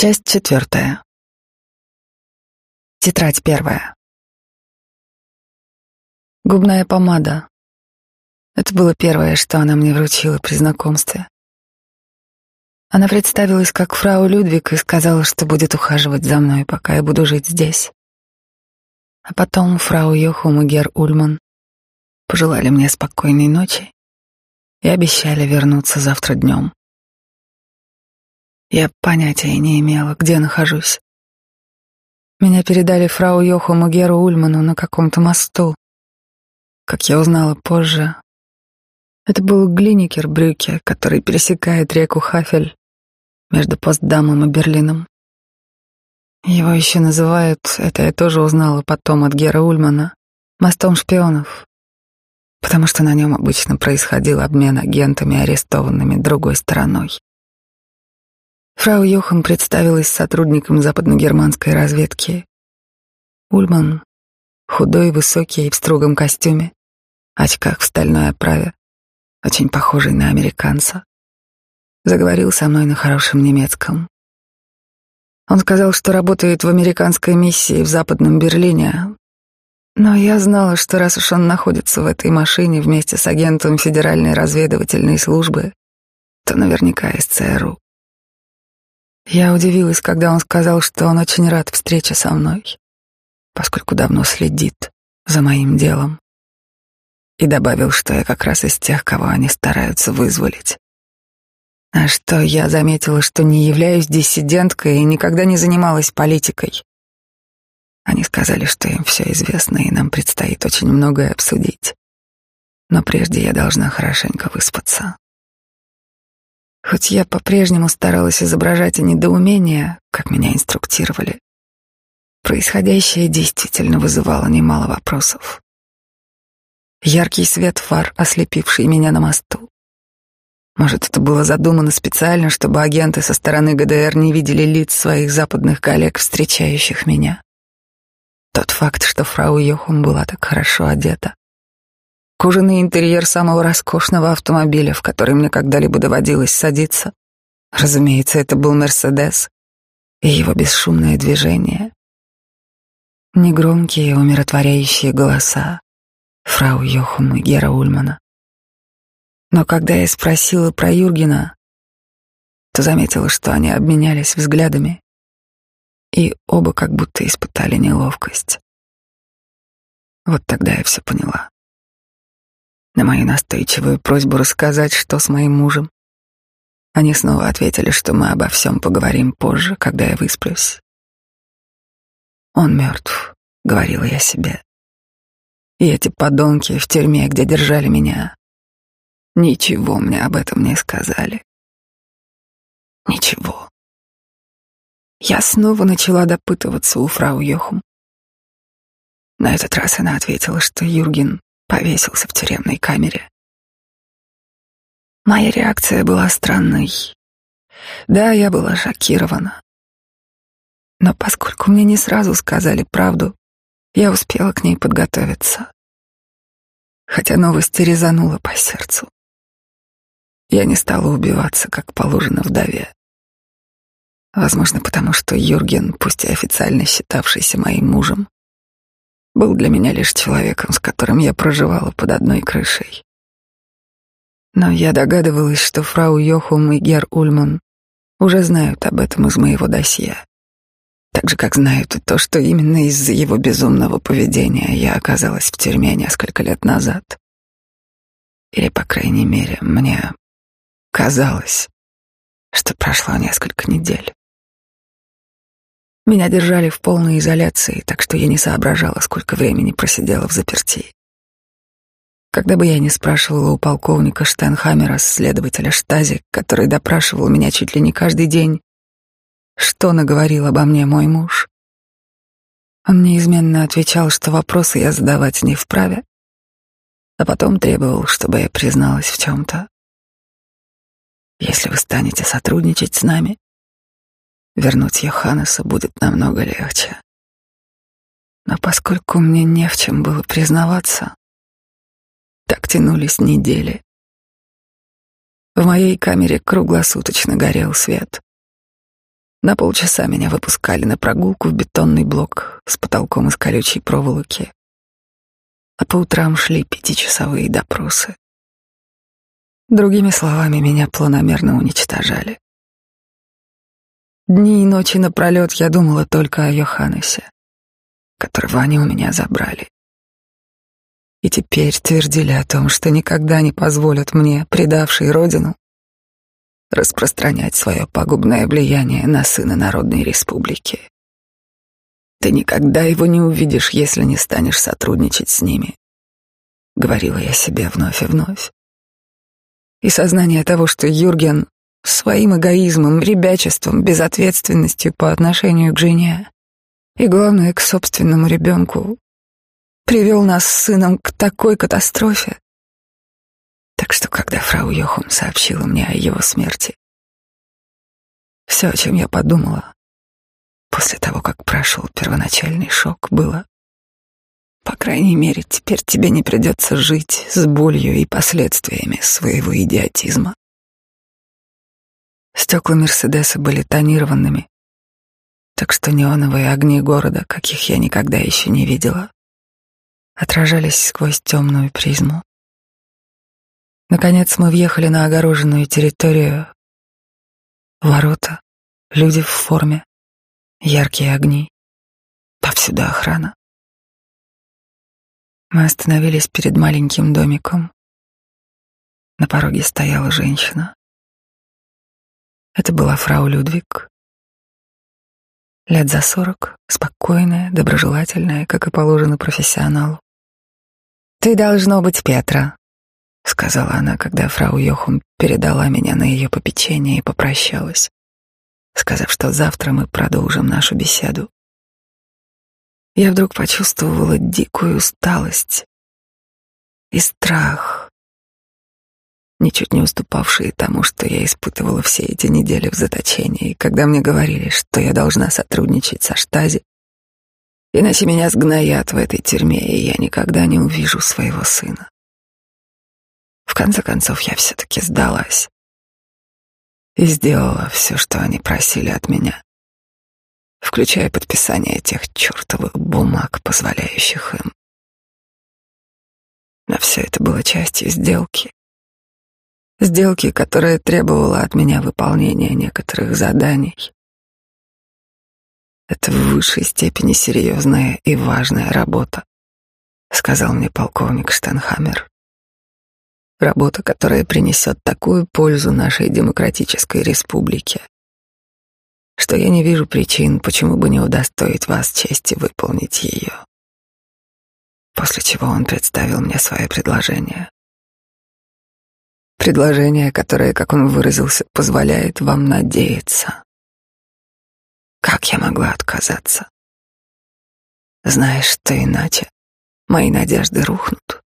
Часть четвертая. Тетрадь первая. Губная помада. Это было первое, что она мне вручила при знакомстве. Она представилась как фрау Людвиг и сказала, что будет ухаживать за мной, пока я буду жить здесь. А потом фрау Йохум и Гер Ульман пожелали мне спокойной ночи и обещали вернуться завтра днем. Я понятия не имела, где нахожусь. Меня передали фрау Йохуму Геру Ульману на каком-то мосту. Как я узнала позже, это был Глиникер Брюке, который пересекает реку Хафель между Постдамом и Берлином. Его еще называют, это я тоже узнала потом от Гера Ульмана, мостом шпионов, потому что на нем обычно происходил обмен агентами, арестованными другой стороной. Фрау Йохан представилась сотрудником западногерманской разведки. Ульман, худой, высокий и в строгом костюме, очках в стальной оправе, очень похожий на американца, заговорил со мной на хорошем немецком. Он сказал, что работает в американской миссии в Западном Берлине, но я знала, что раз уж он находится в этой машине вместе с агентом Федеральной разведывательной службы, то наверняка из ЦРУ. Я удивилась, когда он сказал, что он очень рад встрече со мной, поскольку давно следит за моим делом. И добавил, что я как раз из тех, кого они стараются вызволить. А что я заметила, что не являюсь диссиденткой и никогда не занималась политикой. Они сказали, что им все известно, и нам предстоит очень многое обсудить. Но прежде я должна хорошенько выспаться. Хоть я по-прежнему старалась изображать недоумение, как меня инструктировали, происходящее действительно вызывало немало вопросов. Яркий свет фар, ослепивший меня на мосту. Может, это было задумано специально, чтобы агенты со стороны ГДР не видели лиц своих западных коллег, встречающих меня. Тот факт, что фрау Йохум была так хорошо одета, Кожаный интерьер самого роскошного автомобиля, в который мне когда-либо доводилось садиться. Разумеется, это был Мерседес и его бесшумное движение. Негромкие, умиротворяющие голоса фрау Йохум и Гера Ульмана. Но когда я спросила про Юргена, то заметила, что они обменялись взглядами, и оба как будто испытали неловкость. Вот тогда я все поняла. На мою настойчивую просьбу рассказать, что с моим мужем, они снова ответили, что мы обо всем поговорим позже, когда я высплюсь. Он мертв, говорила я себе. И эти подонки в тюрьме, где держали меня, ничего мне об этом не сказали. Ничего. Я снова начала допытываться у фрау Йохум. На этот раз она ответила, что Юрген повесился в тюремной камере. Моя реакция была странной. Да, я была шокирована. Но поскольку мне не сразу сказали правду, я успела к ней подготовиться. Хотя новость резанула по сердцу. Я не стала убиваться, как положено вдове. Возможно, потому что Юрген, пусть и официально считавшийся моим мужем, был для меня лишь человеком, с которым я проживала под одной крышей. Но я догадывалась, что фрау Йохум и Гер Ульман уже знают об этом из моего досье. Так же, как знают и то, что именно из-за его безумного поведения я оказалась в тюрьме несколько лет назад. Или, по крайней мере, мне казалось, что прошло несколько недель. Меня держали в полной изоляции, так что я не соображала, сколько времени просидела в заперти. Когда бы я ни спрашивала у полковника Штенхаммера, следователя Штази, который допрашивал меня чуть ли не каждый день, что наговорил обо мне мой муж, он неизменно отвечал, что вопросы я задавать не вправе, а потом требовал, чтобы я призналась в чем-то. Если вы станете сотрудничать с нами, вернуть Йоханнеса будет намного легче. Но поскольку мне не в чем было признаваться, так тянулись недели. В моей камере круглосуточно горел свет. На полчаса меня выпускали на прогулку в бетонный блок с потолком из колючей проволоки, а по утрам шли пятичасовые допросы. Другими словами, меня планомерно уничтожали. Дни и ночи напролет я думала только о Йоханнесе, которого они у меня забрали. И теперь твердили о том, что никогда не позволят мне, предавшей родину, распространять свое пагубное влияние на сына Народной Республики. Ты никогда его не увидишь, если не станешь сотрудничать с ними, говорила я себе вновь и вновь. И сознание того, что Юрген своим эгоизмом, ребячеством, безответственностью по отношению к жене и, главное, к собственному ребенку, привел нас с сыном к такой катастрофе. Так что, когда фрау Йохум сообщила мне о его смерти, все, о чем я подумала после того, как прошел первоначальный шок, было по крайней мере, теперь тебе не придется жить с болью и последствиями своего идиотизма. Стекла Мерседеса были тонированными, так что неоновые огни города, каких я никогда еще не видела, отражались сквозь темную призму. Наконец мы въехали на огороженную территорию. Ворота, люди в форме, яркие огни, повсюду охрана. Мы остановились перед маленьким домиком. На пороге стояла женщина. Это была фрау Людвиг. Лет за сорок, спокойная, доброжелательная, как и положено профессионалу. «Ты должно быть Петра», — сказала она, когда фрау Йохум передала меня на ее попечение и попрощалась, сказав, что завтра мы продолжим нашу беседу я вдруг почувствовала дикую усталость и страх, ничуть не уступавшие тому, что я испытывала все эти недели в заточении, когда мне говорили, что я должна сотрудничать со штази, иначе меня сгноят в этой тюрьме, и я никогда не увижу своего сына. В конце концов, я все-таки сдалась и сделала все, что они просили от меня включая подписание тех чертовых бумаг, позволяющих им. Но все это было частью сделки. Сделки, которая требовала от меня выполнения некоторых заданий. Это в высшей степени серьезная и важная работа, сказал мне полковник Штенхаммер. Работа, которая принесет такую пользу нашей демократической республике, что я не вижу причин, почему бы не удостоить вас чести выполнить ее. После чего он представил мне свое предложение. Предложение, которое, как он выразился, позволяет вам надеяться. Как я могла отказаться? Знаешь, что иначе мои надежды рухнут.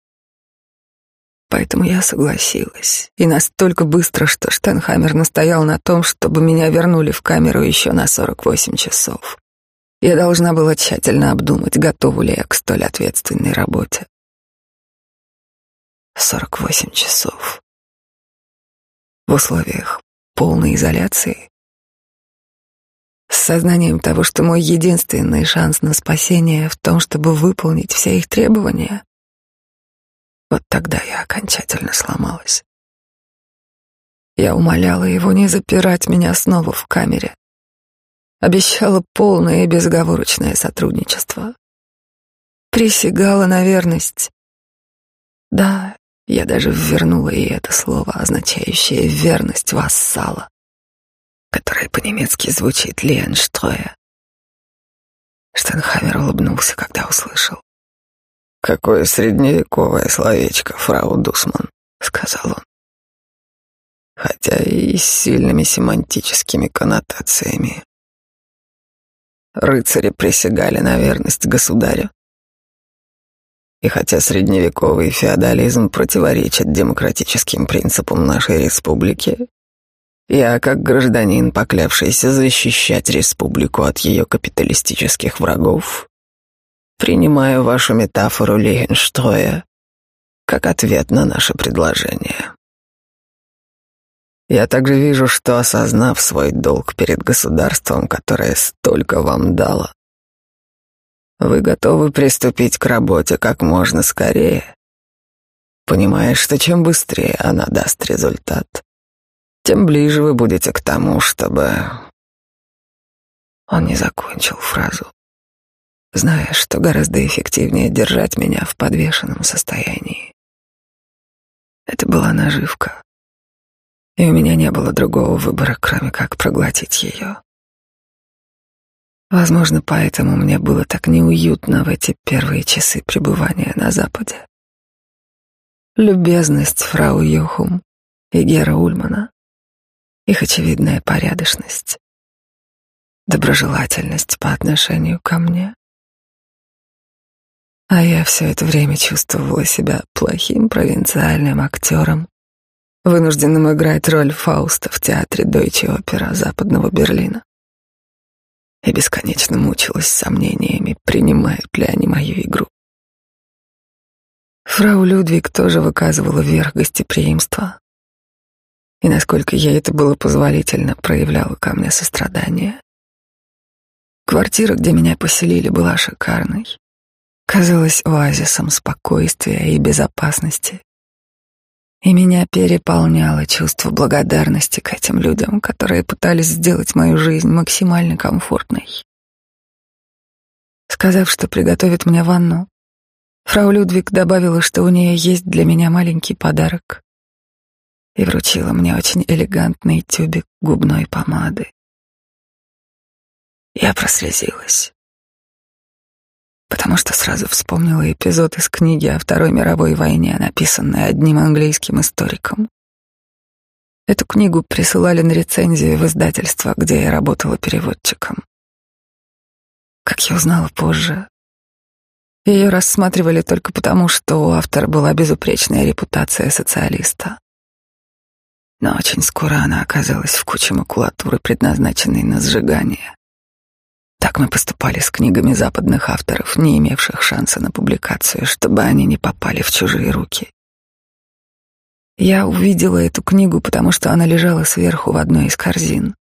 Поэтому я согласилась. И настолько быстро, что Штенхаймер настоял на том, чтобы меня вернули в камеру еще на 48 часов. Я должна была тщательно обдумать, готова ли я к столь ответственной работе. 48 часов. В условиях полной изоляции. С сознанием того, что мой единственный шанс на спасение в том, чтобы выполнить все их требования, вот тогда я окончательно сломалась. Я умоляла его не запирать меня снова в камере. Обещала полное и безоговорочное сотрудничество. Присягала на верность. Да, я даже вернула ей это слово, означающее верность вассала, которое по-немецки звучит «Ленштроя». Штенхаммер улыбнулся, когда услышал. «Какое средневековое словечко, фрау Дусман», — сказал он. «Хотя и с сильными семантическими коннотациями. Рыцари присягали на верность государю. И хотя средневековый феодализм противоречит демократическим принципам нашей республики, я, как гражданин, поклявшийся защищать республику от ее капиталистических врагов, Принимаю вашу метафору Лейхенштроя как ответ на наше предложение. Я также вижу, что, осознав свой долг перед государством, которое столько вам дало, вы готовы приступить к работе как можно скорее, понимая, что чем быстрее она даст результат, тем ближе вы будете к тому, чтобы... Он не закончил фразу, зная, что гораздо эффективнее держать меня в подвешенном состоянии. Это была наживка, и у меня не было другого выбора, кроме как проглотить ее. Возможно, поэтому мне было так неуютно в эти первые часы пребывания на Западе. Любезность фрау Йохум и Гера Ульмана, их очевидная порядочность, доброжелательность по отношению ко мне. А я все это время чувствовала себя плохим провинциальным актером, вынужденным играть роль Фауста в театре Дойче опера Западного Берлина и бесконечно мучилась сомнениями, принимают ли они мою игру. Фрау Людвиг тоже выказывала верх гостеприимства, и, насколько ей это было позволительно, проявляла ко мне сострадание. Квартира, где меня поселили, была шикарной. Казалась оазисом спокойствия и безопасности и меня переполняло чувство благодарности к этим людям, которые пытались сделать мою жизнь максимально комфортной. Сказав, что приготовит мне ванну, фрау Людвиг добавила, что у нее есть для меня маленький подарок и вручила мне очень элегантный тюбик губной помады. Я прослезилась потому что сразу вспомнила эпизод из книги о Второй мировой войне, написанной одним английским историком. Эту книгу присылали на рецензию в издательство, где я работала переводчиком. Как я узнала позже, ее рассматривали только потому, что у автора была безупречная репутация социалиста. Но очень скоро она оказалась в куче макулатуры, предназначенной на сжигание. Так мы поступали с книгами западных авторов, не имевших шанса на публикацию, чтобы они не попали в чужие руки. Я увидела эту книгу, потому что она лежала сверху в одной из корзин.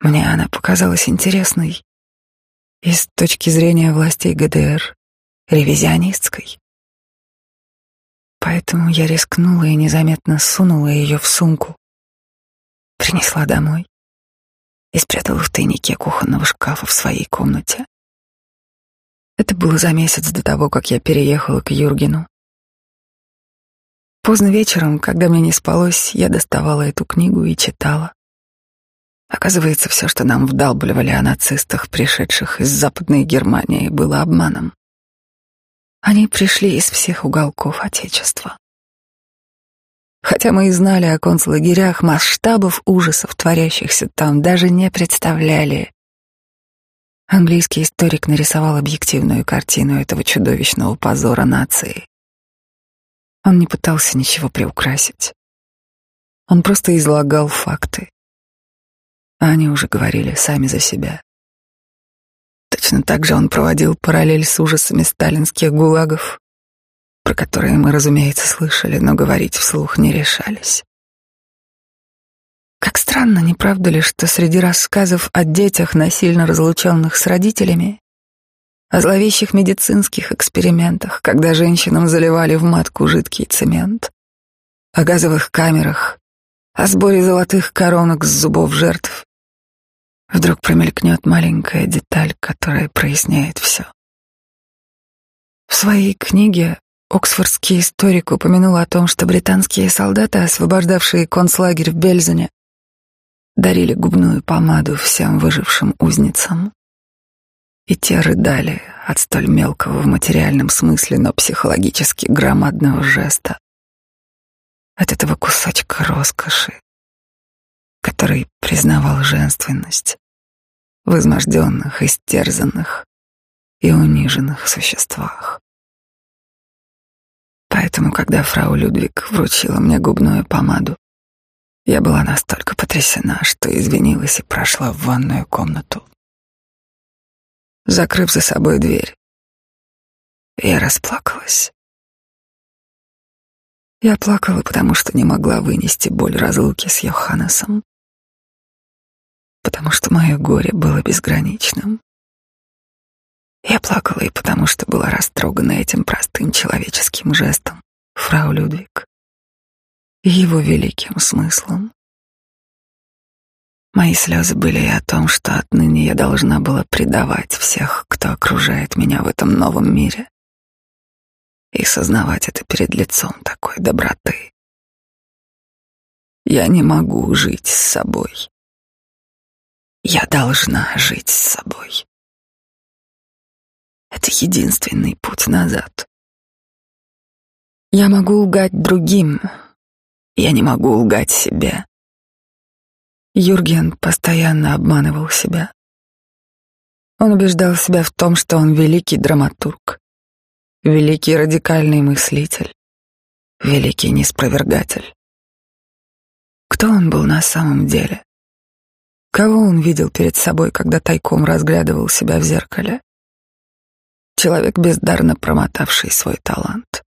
Мне она показалась интересной и с точки зрения властей ГДР ревизионистской. Поэтому я рискнула и незаметно сунула ее в сумку. Принесла домой и спрятала в тайнике кухонного шкафа в своей комнате. Это было за месяц до того, как я переехала к Юргену. Поздно вечером, когда мне не спалось, я доставала эту книгу и читала. Оказывается, все, что нам вдалбливали о нацистах, пришедших из Западной Германии, было обманом. Они пришли из всех уголков Отечества. Хотя мы и знали о концлагерях, масштабов ужасов, творящихся там, даже не представляли. Английский историк нарисовал объективную картину этого чудовищного позора нации. Он не пытался ничего приукрасить. Он просто излагал факты. А они уже говорили сами за себя. Точно так же он проводил параллель с ужасами сталинских гулагов, про которые мы, разумеется, слышали, но говорить вслух не решались. Как странно, не правда ли, что среди рассказов о детях, насильно разлученных с родителями, о зловещих медицинских экспериментах, когда женщинам заливали в матку жидкий цемент, о газовых камерах, о сборе золотых коронок с зубов жертв, вдруг промелькнет маленькая деталь, которая проясняет все. В своей книге Оксфордский историк упомянул о том, что британские солдаты, освобождавшие концлагерь в Бельзене, дарили губную помаду всем выжившим узницам. И те рыдали от столь мелкого в материальном смысле, но психологически громадного жеста. От этого кусочка роскоши, который признавал женственность в изможденных, истерзанных и униженных существах. Поэтому, когда фрау Людвиг вручила мне губную помаду, я была настолько потрясена, что извинилась и прошла в ванную комнату. Закрыв за собой дверь, я расплакалась. Я плакала, потому что не могла вынести боль разлуки с Йоханнесом, потому что мое горе было безграничным. Я плакала и потому, что была растрогана этим простым человеческим жестом, фрау Людвиг, и его великим смыслом. Мои слезы были и о том, что отныне я должна была предавать всех, кто окружает меня в этом новом мире, и сознавать это перед лицом такой доброты. Я не могу жить с собой. Я должна жить с собой. Это единственный путь назад. Я могу лгать другим, я не могу лгать себе. Юрген постоянно обманывал себя. Он убеждал себя в том, что он великий драматург, великий радикальный мыслитель, великий неспровергатель. Кто он был на самом деле? Кого он видел перед собой, когда тайком разглядывал себя в зеркале? Человек, бездарно промотавший свой талант.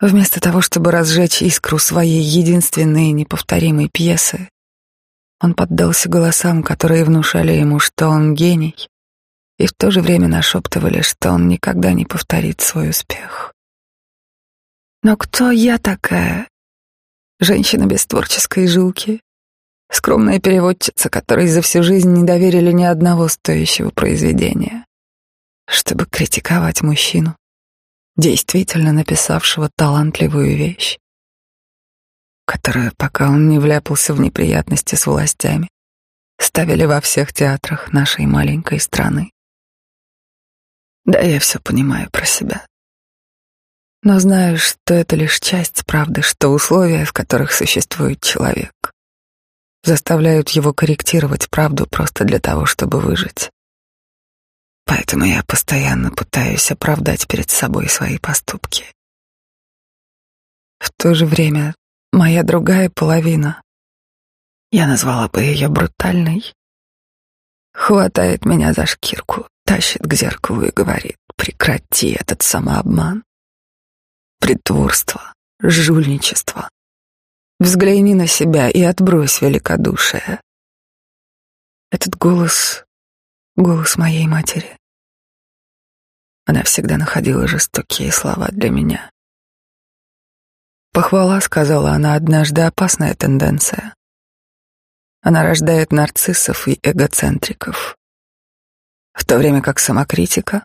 Вместо того, чтобы разжечь искру своей единственной и неповторимой пьесы, он поддался голосам, которые внушали ему, что он гений, и в то же время нашептывали, что он никогда не повторит свой успех. Но кто я такая? Женщина без творческой жилки, скромная переводчица, которой за всю жизнь не доверили ни одного стоящего произведения, чтобы критиковать мужчину, действительно написавшего талантливую вещь которую, пока он не вляпался в неприятности с властями, ставили во всех театрах нашей маленькой страны. Да, я все понимаю про себя. Но знаю, что это лишь часть правды, что условия, в которых существует человек, заставляют его корректировать правду просто для того, чтобы выжить. Поэтому я постоянно пытаюсь оправдать перед собой свои поступки. В то же время Моя другая половина, я назвала бы ее брутальной, хватает меня за шкирку, тащит к зеркалу и говорит, прекрати этот самообман, притворство, жульничество. Взгляни на себя и отбрось великодушие. Этот голос — голос моей матери. Она всегда находила жестокие слова для меня. Похвала, сказала она однажды, опасная тенденция. Она рождает нарциссов и эгоцентриков. В то время как самокритика,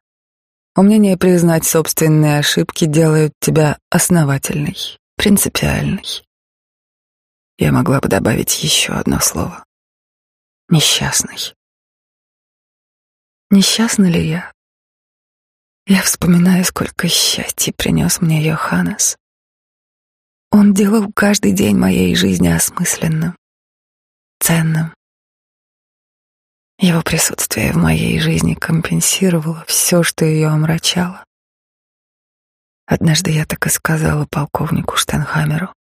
умение признать собственные ошибки делают тебя основательной, принципиальной. Я могла бы добавить еще одно слово. Несчастный. Несчастна ли я? Я вспоминаю, сколько счастья принес мне Йоханнес. Он делал каждый день моей жизни осмысленным, ценным. Его присутствие в моей жизни компенсировало все, что ее омрачало. Однажды я так и сказала полковнику Штенхамеру.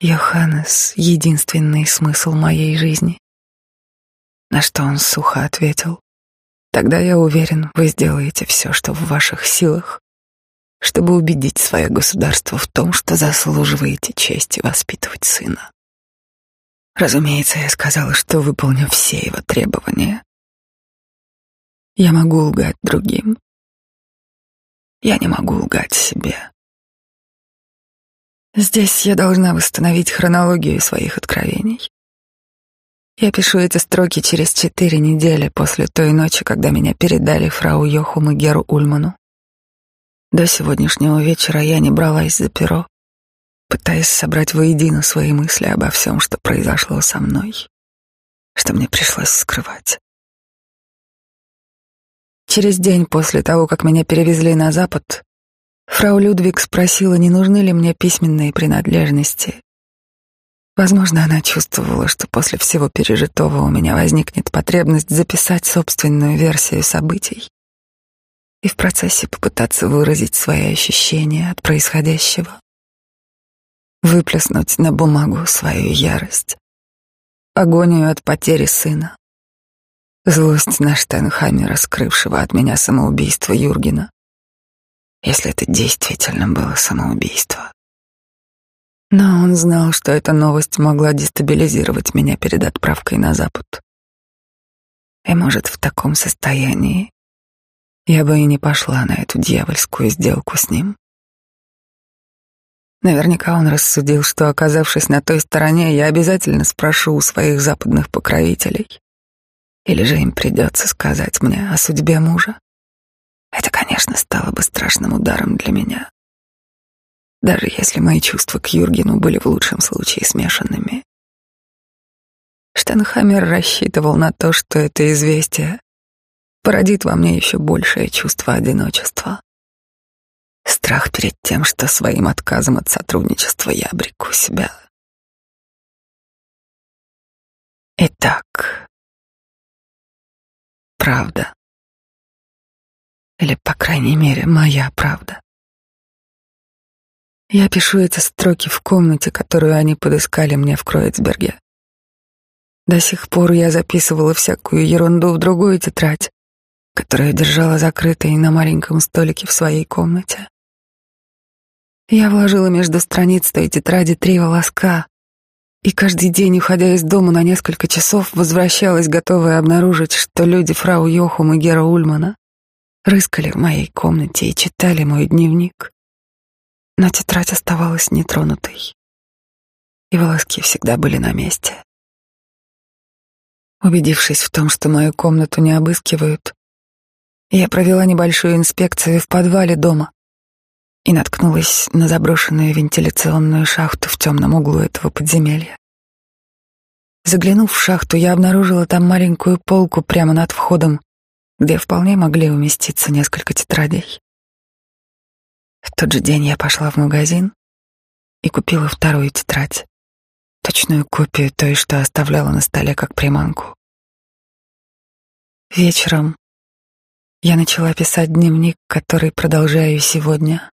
«Йоханнес — единственный смысл моей жизни». На что он сухо ответил. «Тогда я уверен, вы сделаете все, что в ваших силах, чтобы убедить свое государство в том, что заслуживаете чести воспитывать сына. Разумеется, я сказала, что выполню все его требования. Я могу лгать другим. Я не могу лгать себе. Здесь я должна восстановить хронологию своих откровений. Я пишу эти строки через четыре недели после той ночи, когда меня передали фрау Йохум и Геру Ульману. До сегодняшнего вечера я не бралась за перо, пытаясь собрать воедино свои мысли обо всем, что произошло со мной, что мне пришлось скрывать. Через день после того, как меня перевезли на запад, фрау Людвиг спросила, не нужны ли мне письменные принадлежности. Возможно, она чувствовала, что после всего пережитого у меня возникнет потребность записать собственную версию событий и в процессе попытаться выразить свои ощущения от происходящего, выплеснуть на бумагу свою ярость, агонию от потери сына, злость на Штенхаймера, скрывшего от меня самоубийство Юргена, если это действительно было самоубийство. Но он знал, что эта новость могла дестабилизировать меня перед отправкой на запад. И, может, в таком состоянии я бы и не пошла на эту дьявольскую сделку с ним. Наверняка он рассудил, что, оказавшись на той стороне, я обязательно спрошу у своих западных покровителей. Или же им придется сказать мне о судьбе мужа. Это, конечно, стало бы страшным ударом для меня. Даже если мои чувства к Юргену были в лучшем случае смешанными. Штенхаммер рассчитывал на то, что это известие породит во мне еще большее чувство одиночества. Страх перед тем, что своим отказом от сотрудничества я обреку себя. Итак, правда. Или, по крайней мере, моя правда. Я пишу эти строки в комнате, которую они подыскали мне в Кроицберге. До сих пор я записывала всякую ерунду в другую тетрадь, которую держала закрытой на маленьком столике в своей комнате. Я вложила между страниц той тетради три волоска, и каждый день, уходя из дома на несколько часов, возвращалась, готовая обнаружить, что люди фрау Йохум и Гера Ульмана рыскали в моей комнате и читали мой дневник. Но тетрадь оставалась нетронутой, и волоски всегда были на месте. Убедившись в том, что мою комнату не обыскивают, я провела небольшую инспекцию в подвале дома и наткнулась на заброшенную вентиляционную шахту в темном углу этого подземелья. Заглянув в шахту, я обнаружила там маленькую полку прямо над входом, где вполне могли уместиться несколько тетрадей. В тот же день я пошла в магазин и купила вторую тетрадь, точную копию той, что оставляла на столе как приманку. Вечером я начала писать дневник, который продолжаю сегодня,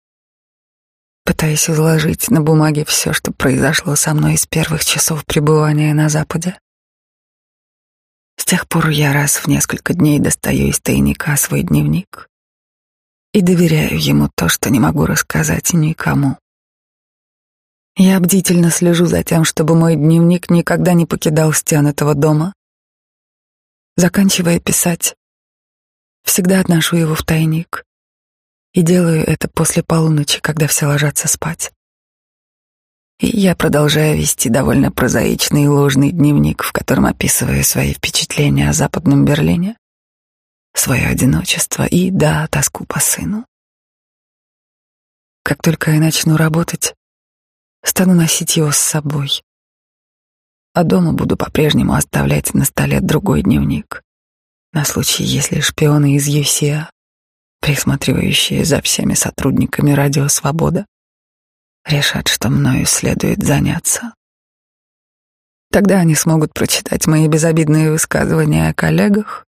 пытаясь изложить на бумаге все, что произошло со мной с первых часов пребывания на Западе. С тех пор я раз в несколько дней достаю из тайника свой дневник и доверяю ему то, что не могу рассказать никому. Я бдительно слежу за тем, чтобы мой дневник никогда не покидал стен этого дома. Заканчивая писать, Всегда отношу его в тайник. И делаю это после полуночи, когда все ложатся спать. И я продолжаю вести довольно прозаичный и ложный дневник, в котором описываю свои впечатления о Западном Берлине, свое одиночество и, да, тоску по сыну. Как только я начну работать, стану носить его с собой. А дома буду по-прежнему оставлять на столе другой дневник на случай, если шпионы из ЮСИА, присматривающие за всеми сотрудниками Радио Свобода, решат, что мною следует заняться. Тогда они смогут прочитать мои безобидные высказывания о коллегах,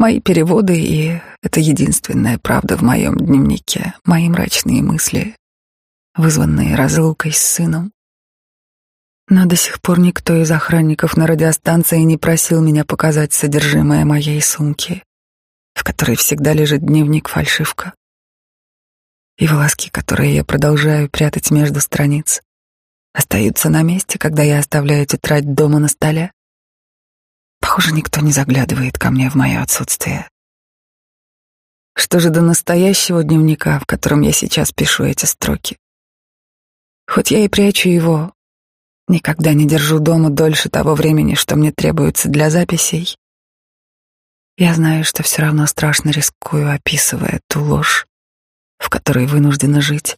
мои переводы, и это единственная правда в моем дневнике, мои мрачные мысли, вызванные разлукой с сыном. Но до сих пор никто из охранников на радиостанции не просил меня показать содержимое моей сумки, в которой всегда лежит дневник-фальшивка. И волоски, которые я продолжаю прятать между страниц, остаются на месте, когда я оставляю тетрадь дома на столе. Похоже, никто не заглядывает ко мне в мое отсутствие. Что же до настоящего дневника, в котором я сейчас пишу эти строки? Хоть я и прячу его, Никогда не держу дома дольше того времени, что мне требуется для записей. Я знаю, что все равно страшно рискую, описывая ту ложь, в которой вынуждена жить.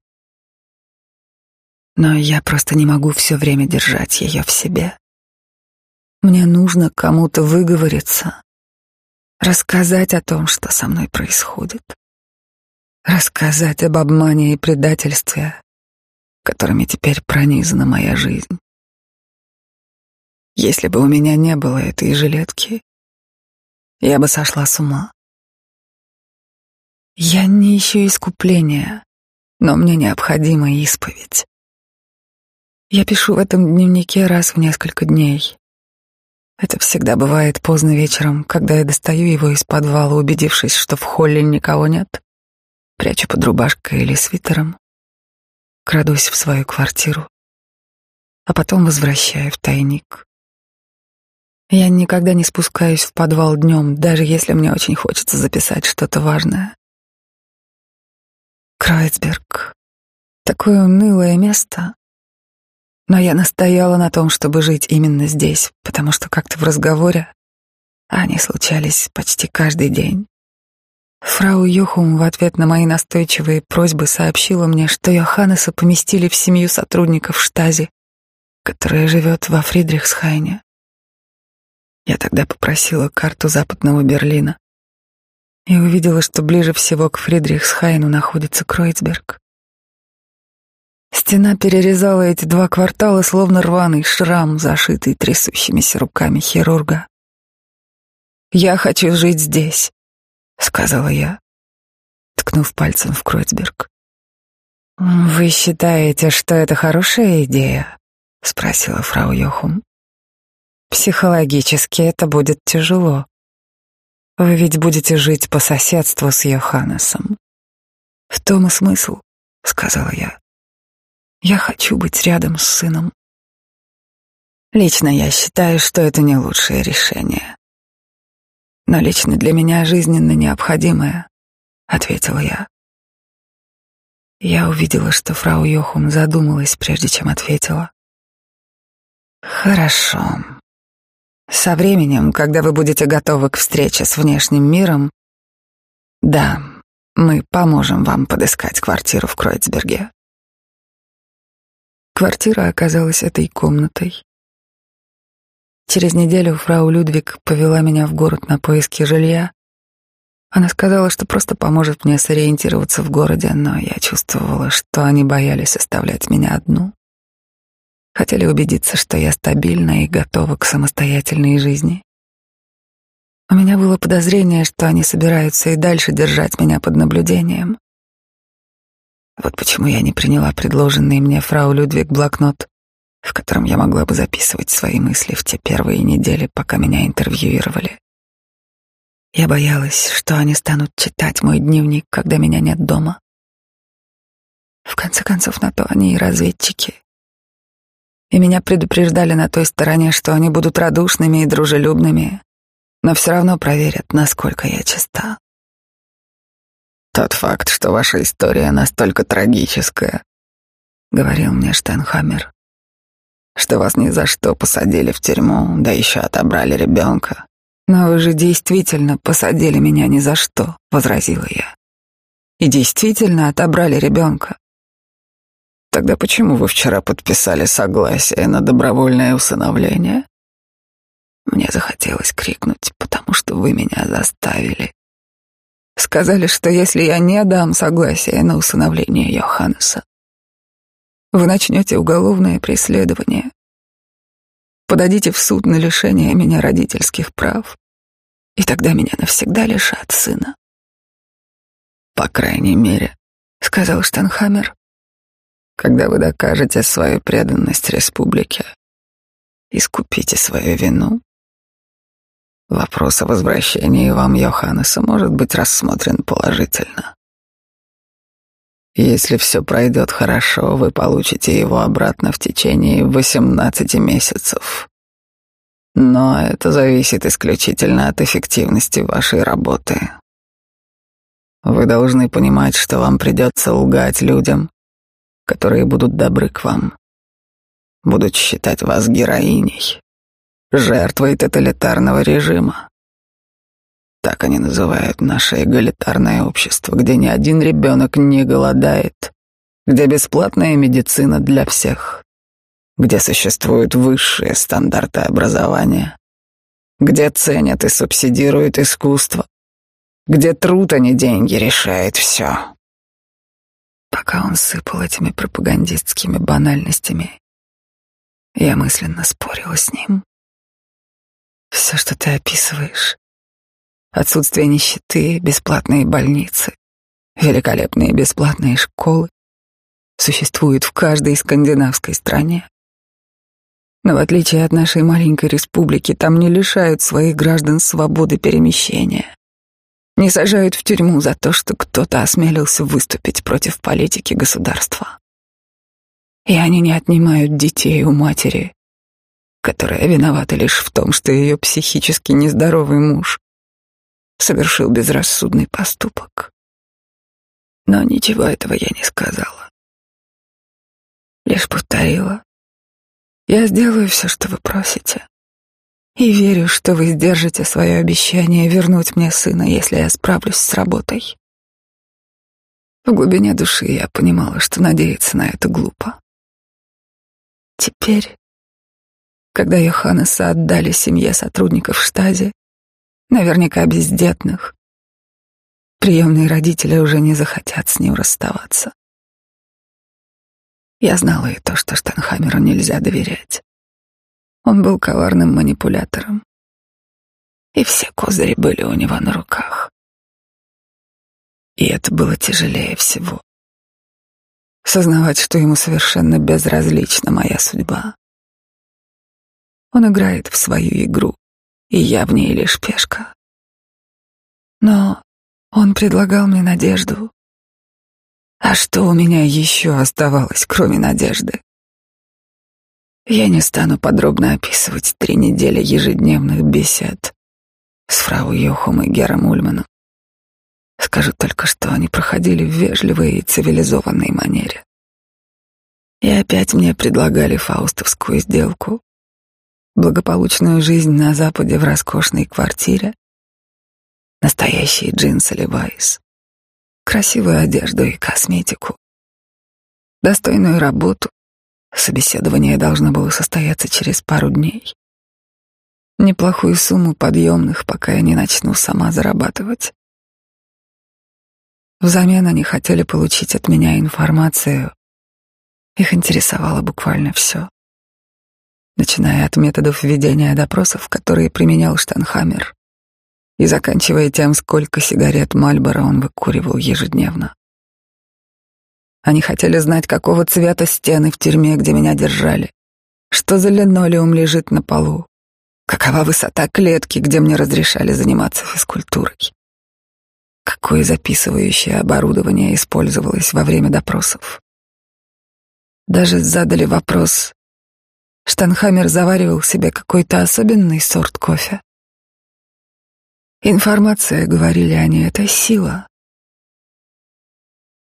Но я просто не могу все время держать ее в себе. Мне нужно кому-то выговориться, рассказать о том, что со мной происходит, рассказать об обмане и предательстве, которыми теперь пронизана моя жизнь. Если бы у меня не было этой жилетки, я бы сошла с ума. Я не ищу искупления, но мне необходима исповедь. Я пишу в этом дневнике раз в несколько дней. Это всегда бывает поздно вечером, когда я достаю его из подвала, убедившись, что в холле никого нет. прячу под рубашкой или свитером, крадусь в свою квартиру, а потом возвращаю в тайник. Я никогда не спускаюсь в подвал днем, даже если мне очень хочется записать что-то важное. Кройцберг. Такое унылое место. Но я настояла на том, чтобы жить именно здесь, потому что как-то в разговоре они случались почти каждый день. Фрау Йохум в ответ на мои настойчивые просьбы сообщила мне, что Йоханнеса поместили в семью сотрудников штази, которая живет во Фридрихсхайне. Я тогда попросила карту западного Берлина и увидела, что ближе всего к Фридрихсхайну находится Кройцберг. Стена перерезала эти два квартала, словно рваный шрам, зашитый трясущимися руками хирурга. «Я хочу жить здесь», — сказала я, ткнув пальцем в Кройцберг. «Вы считаете, что это хорошая идея?» — спросила фрау Йохум. Психологически это будет тяжело. Вы ведь будете жить по соседству с Йоханнесом. В том и смысл, сказала я. Я хочу быть рядом с сыном. Лично я считаю, что это не лучшее решение. Но лично для меня жизненно необходимое, ответила я. Я увидела, что фрау Йохум задумалась, прежде чем ответила. Хорошо. Со временем, когда вы будете готовы к встрече с внешним миром, да, мы поможем вам подыскать квартиру в Кройцберге. Квартира оказалась этой комнатой. Через неделю фрау Людвиг повела меня в город на поиски жилья. Она сказала, что просто поможет мне сориентироваться в городе, но я чувствовала, что они боялись оставлять меня одну. Хотели убедиться, что я стабильна и готова к самостоятельной жизни. У меня было подозрение, что они собираются и дальше держать меня под наблюдением. Вот почему я не приняла предложенный мне фрау Людвиг блокнот, в котором я могла бы записывать свои мысли в те первые недели, пока меня интервьюировали. Я боялась, что они станут читать мой дневник, когда меня нет дома. В конце концов, на то они и разведчики и меня предупреждали на той стороне, что они будут радушными и дружелюбными, но все равно проверят, насколько я чиста. Тот факт, что ваша история настолько трагическая, говорил мне Штенхаммер, что вас ни за что посадили в тюрьму, да еще отобрали ребенка. Но вы же действительно посадили меня ни за что, возразила я. И действительно отобрали ребенка. Тогда почему вы вчера подписали согласие на добровольное усыновление? Мне захотелось крикнуть, потому что вы меня заставили. Сказали, что если я не дам согласия на усыновление Йоханнеса, вы начнете уголовное преследование. Подадите в суд на лишение меня родительских прав, и тогда меня навсегда лишат сына. По крайней мере, сказал Штенхаммер, когда вы докажете свою преданность республике, искупите свою вину. Вопрос о возвращении вам Йоханнеса может быть рассмотрен положительно. Если все пройдет хорошо, вы получите его обратно в течение 18 месяцев. Но это зависит исключительно от эффективности вашей работы. Вы должны понимать, что вам придется лгать людям, которые будут добры к вам, будут считать вас героиней, жертвой тоталитарного режима. Так они называют наше эгалитарное общество, где ни один ребенок не голодает, где бесплатная медицина для всех, где существуют высшие стандарты образования, где ценят и субсидируют искусство, где труд, а не деньги решает все. Пока он сыпал этими пропагандистскими банальностями, я мысленно спорила с ним. Все, что ты описываешь, отсутствие нищеты, бесплатные больницы, великолепные бесплатные школы, существует в каждой скандинавской стране. Но в отличие от нашей маленькой республики, там не лишают своих граждан свободы перемещения. не сажают в тюрьму за то, что кто-то осмелился выступить против политики государства. И они не отнимают детей у матери, которая виновата лишь в том, что ее психически нездоровый муж совершил безрассудный поступок. Но ничего этого я не сказала. Лишь повторила. Я сделаю все, что вы просите. И верю, что вы сдержите свое обещание вернуть мне сына, если я справлюсь с работой. В глубине души я понимала, что надеяться на это глупо. Теперь, когда Йоханнеса отдали семье сотрудников в штазе, наверняка бездетных, приемные родители уже не захотят с ним расставаться. Я знала и то, что Штанхамеру нельзя доверять. Он был коварным манипулятором, и все козыри были у него на руках. И это было тяжелее всего. Сознавать, что ему совершенно безразлична моя судьба. Он играет в свою игру, и я в ней лишь пешка. Но он предлагал мне надежду. А что у меня еще оставалось, кроме надежды? Я не стану подробно описывать три недели ежедневных бесед с фрау Йохом и Гером Ульманом. Скажу только, что они проходили в вежливой и цивилизованной манере. И опять мне предлагали фаустовскую сделку, благополучную жизнь на Западе в роскошной квартире, настоящие джинсы Левайс, красивую одежду и косметику, достойную работу. Собеседование должно было состояться через пару дней. Неплохую сумму подъемных, пока я не начну сама зарабатывать. Взамен они хотели получить от меня информацию. Их интересовало буквально все. Начиная от методов ведения допросов, которые применял Штанхаммер, и заканчивая тем, сколько сигарет Мальборо он выкуривал ежедневно. Они хотели знать, какого цвета стены в тюрьме, где меня держали, что за линолеум лежит на полу, какова высота клетки, где мне разрешали заниматься физкультурой какое записывающее оборудование использовалось во время допросов. Даже задали вопрос, Штанхаммер заваривал себе какой-то особенный сорт кофе. Информация, говорили они, это сила.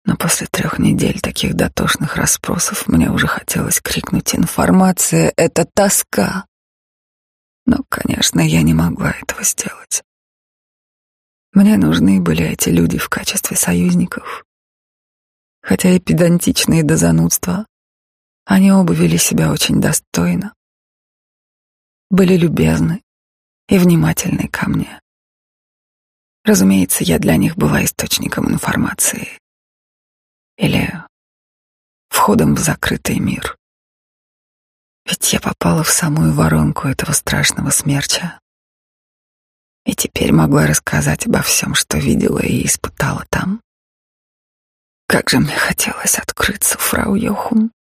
Но после трех недель таких дотошных расспросов мне уже хотелось крикнуть «Информация — это тоска!» Но, конечно, я не могла этого сделать. Мне нужны были эти люди в качестве союзников. Хотя и педантичные до занудства, они оба вели себя очень достойно. Были любезны и внимательны ко мне. Разумеется, я для них была источником информации. Или входом в закрытый мир. Ведь я попала в самую воронку этого страшного смерча и теперь могла рассказать обо всем, что видела и испытала там. Как же мне хотелось открыться, фрау Йохум.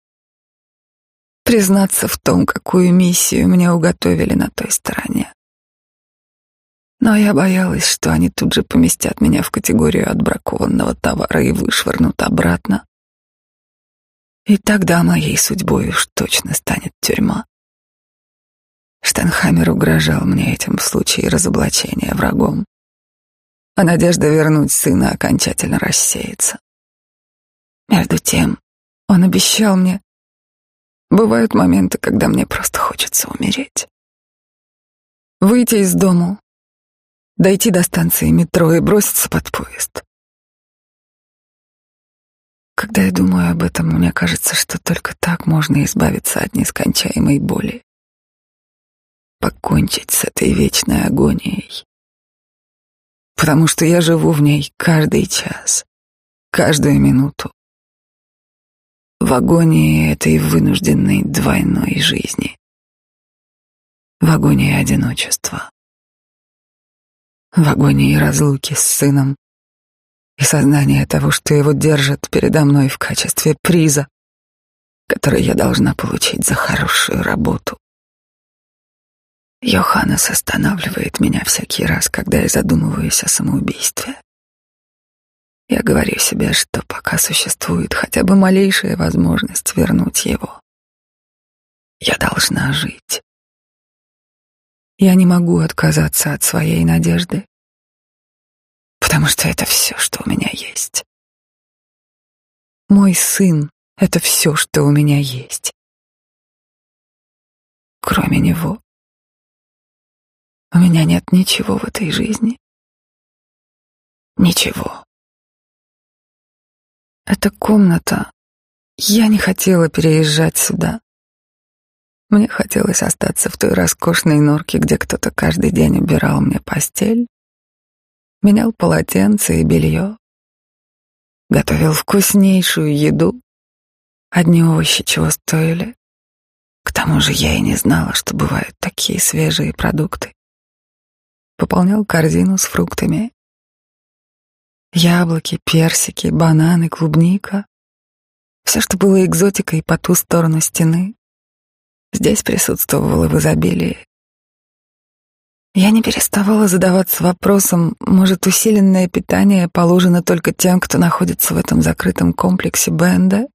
Признаться в том, какую миссию мне уготовили на той стороне. Но я боялась, что они тут же поместят меня в категорию отбракованного товара и вышвырнут обратно. И тогда моей судьбой уж точно станет тюрьма. Штенхаммер угрожал мне этим в случае разоблачения врагом, а надежда вернуть сына окончательно рассеется. Между тем, он обещал мне, бывают моменты, когда мне просто хочется умереть. Выйти из дому, дойти до станции метро и броситься под поезд. Когда я думаю об этом, мне кажется, что только так можно избавиться от нескончаемой боли покончить с этой вечной агонией. Потому что я живу в ней каждый час, каждую минуту. В агонии этой вынужденной двойной жизни. В агонии одиночества. В агонии разлуки с сыном и сознание того, что его держат передо мной в качестве приза, который я должна получить за хорошую работу. Йоханнес останавливает меня всякий раз, когда я задумываюсь о самоубийстве. Я говорю себе, что пока существует хотя бы малейшая возможность вернуть его, я должна жить. Я не могу отказаться от своей надежды, потому что это все, что у меня есть. Мой сын — это все, что у меня есть. Кроме него, у меня нет ничего в этой жизни. Ничего. Эта комната. Я не хотела переезжать сюда. Мне хотелось остаться в той роскошной норке, где кто-то каждый день убирал мне постель, менял полотенце и белье, готовил вкуснейшую еду, одни овощи чего стоили. К тому же я и не знала, что бывают такие свежие продукты. Пополнял корзину с фруктами. Яблоки, персики, бананы, клубника. Все, что было экзотикой по ту сторону стены, здесь присутствовало в изобилии. Я не переставала задаваться вопросом, может, усиленное питание положено только тем, кто находится в этом закрытом комплексе Бенда?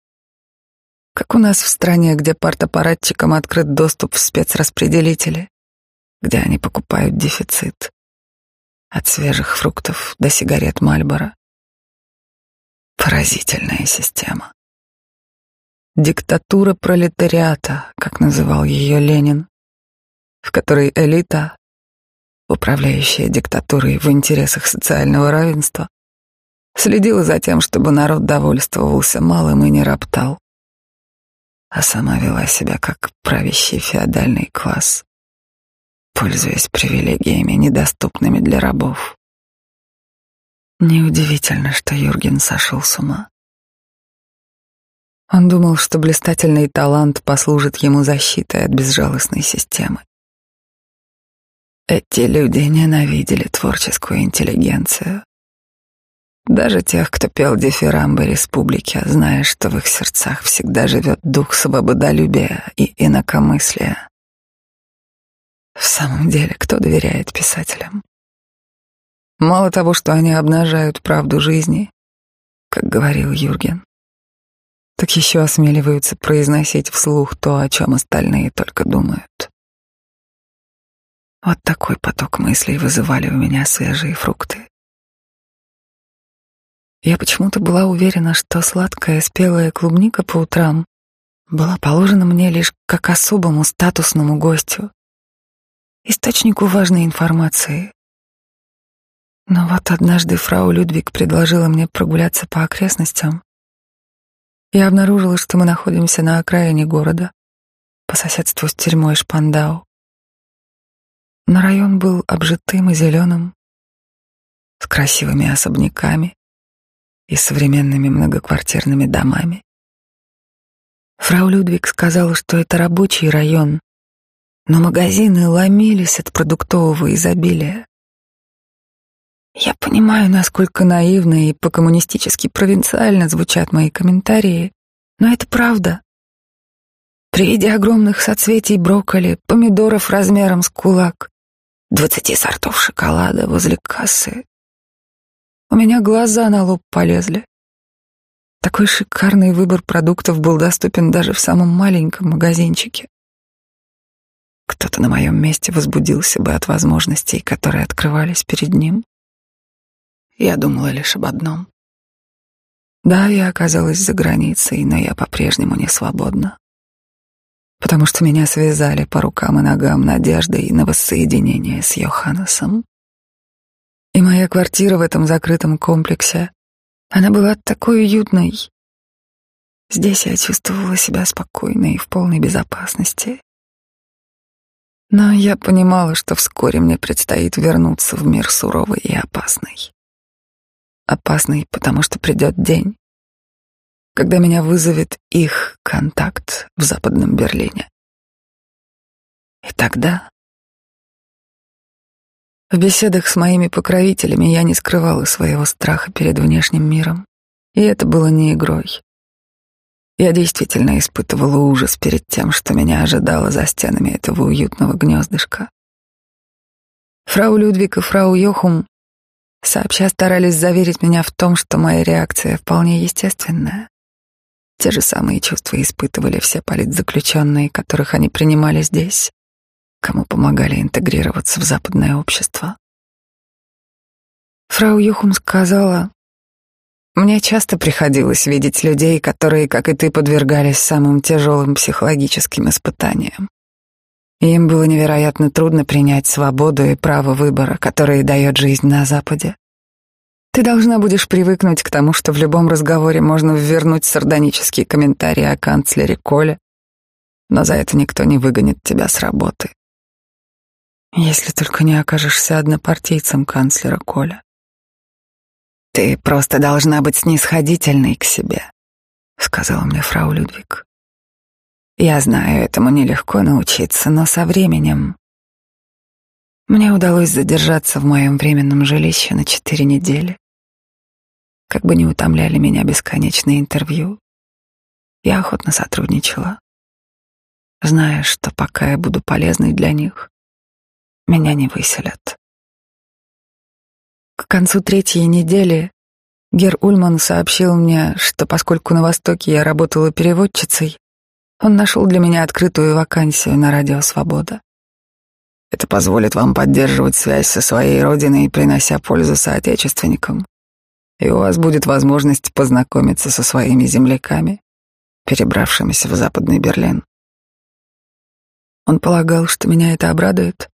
Как у нас в стране, где партапаратчикам открыт доступ в спецраспределители, где они покупают дефицит. От свежих фруктов до сигарет Мальбора. Поразительная система. Диктатура пролетариата, как называл ее Ленин, в которой элита управляющая диктатурой в интересах социального равенства, следила за тем, чтобы народ довольствовался малым и не роптал, а сама вела себя как правящий феодальный класс, пользуясь привилегиями, недоступными для рабов. Неудивительно, что Юрген сошел с ума. Он думал, что блистательный талант послужит ему защитой от безжалостной системы. Эти люди ненавидели творческую интеллигенцию. Даже тех, кто пел дифирамбы республики, зная, что в их сердцах всегда живет дух свободолюбия и инакомыслия. В самом деле, кто доверяет писателям? Мало того, что они обнажают правду жизни, как говорил Юрген, так еще осмеливаются произносить вслух то, о чем остальные только думают. Вот такой поток мыслей вызывали у меня свежие фрукты. Я почему-то была уверена, что сладкая спелая клубника по утрам была положена мне лишь как особому статусному гостю, источнику важной информации. Но вот однажды фрау Людвиг предложила мне прогуляться по окрестностям. Я обнаружила, что мы находимся на окраине города, по соседству с тюрьмой Шпандау. Но район был обжитым и зеленым, с красивыми особняками и современными многоквартирными домами. Фрау Людвиг сказала, что это рабочий район, но магазины ломились от продуктового изобилия. Я понимаю, насколько наивно и по-коммунистически провинциально звучат мои комментарии, но это правда. При виде огромных соцветий брокколи, помидоров размером с кулак, двадцати сортов шоколада возле кассы. У меня глаза на лоб полезли. Такой шикарный выбор продуктов был доступен даже в самом маленьком магазинчике. Кто-то на моем месте возбудился бы от возможностей, которые открывались перед ним. Я думала лишь об одном. Да, я оказалась за границей, но я по-прежнему не свободна потому что меня связали по рукам и ногам надеждой на воссоединение с Йоханнесом. И моя квартира в этом закрытом комплексе, она была такой уютной. Здесь я чувствовала себя спокойной и в полной безопасности. Но я понимала, что вскоре мне предстоит вернуться в мир суровый и опасный. Опасный, потому что придет день, когда меня вызовет их контакт в Западном Берлине. И тогда... В беседах с моими покровителями я не скрывала своего страха перед внешним миром, и это было не игрой. Я действительно испытывала ужас перед тем, что меня ожидало за стенами этого уютного гнездышка, Фрау Людвиг и фрау Йохум сообща старались заверить меня в том, что моя реакция вполне естественная. Те же самые чувства испытывали все политзаключенные, которых они принимали здесь, кому помогали интегрироваться в западное общество. Фрау Юхум сказала, «Мне часто приходилось видеть людей, которые, как и ты, подвергались самым тяжелым психологическим испытаниям. Им было невероятно трудно принять свободу и право выбора, которые дает жизнь на Западе. Ты должна будешь привыкнуть к тому, что в любом разговоре можно ввернуть сардонические комментарии о канцлере Коле, но за это никто не выгонит тебя с работы. Если только не окажешься однопартийцем канцлера Коля. Ты просто должна быть снисходительной к себе, сказала мне фрау Людвиг. Я знаю, этому нелегко научиться, но со временем мне удалось задержаться в моем временном жилище на четыре недели. Как бы не утомляли меня бесконечные интервью, я охотно сотрудничала, зная, что пока я буду полезной для них, меня не выселят. К концу третьей недели Гер Ульман сообщил мне, что поскольку на Востоке я работала переводчицей, он нашел для меня открытую вакансию на радио «Свобода». Это позволит вам поддерживать связь со своей родиной, принося пользу соотечественникам и у вас будет возможность познакомиться со своими земляками, перебравшимися в Западный Берлин. Он полагал, что меня это обрадует.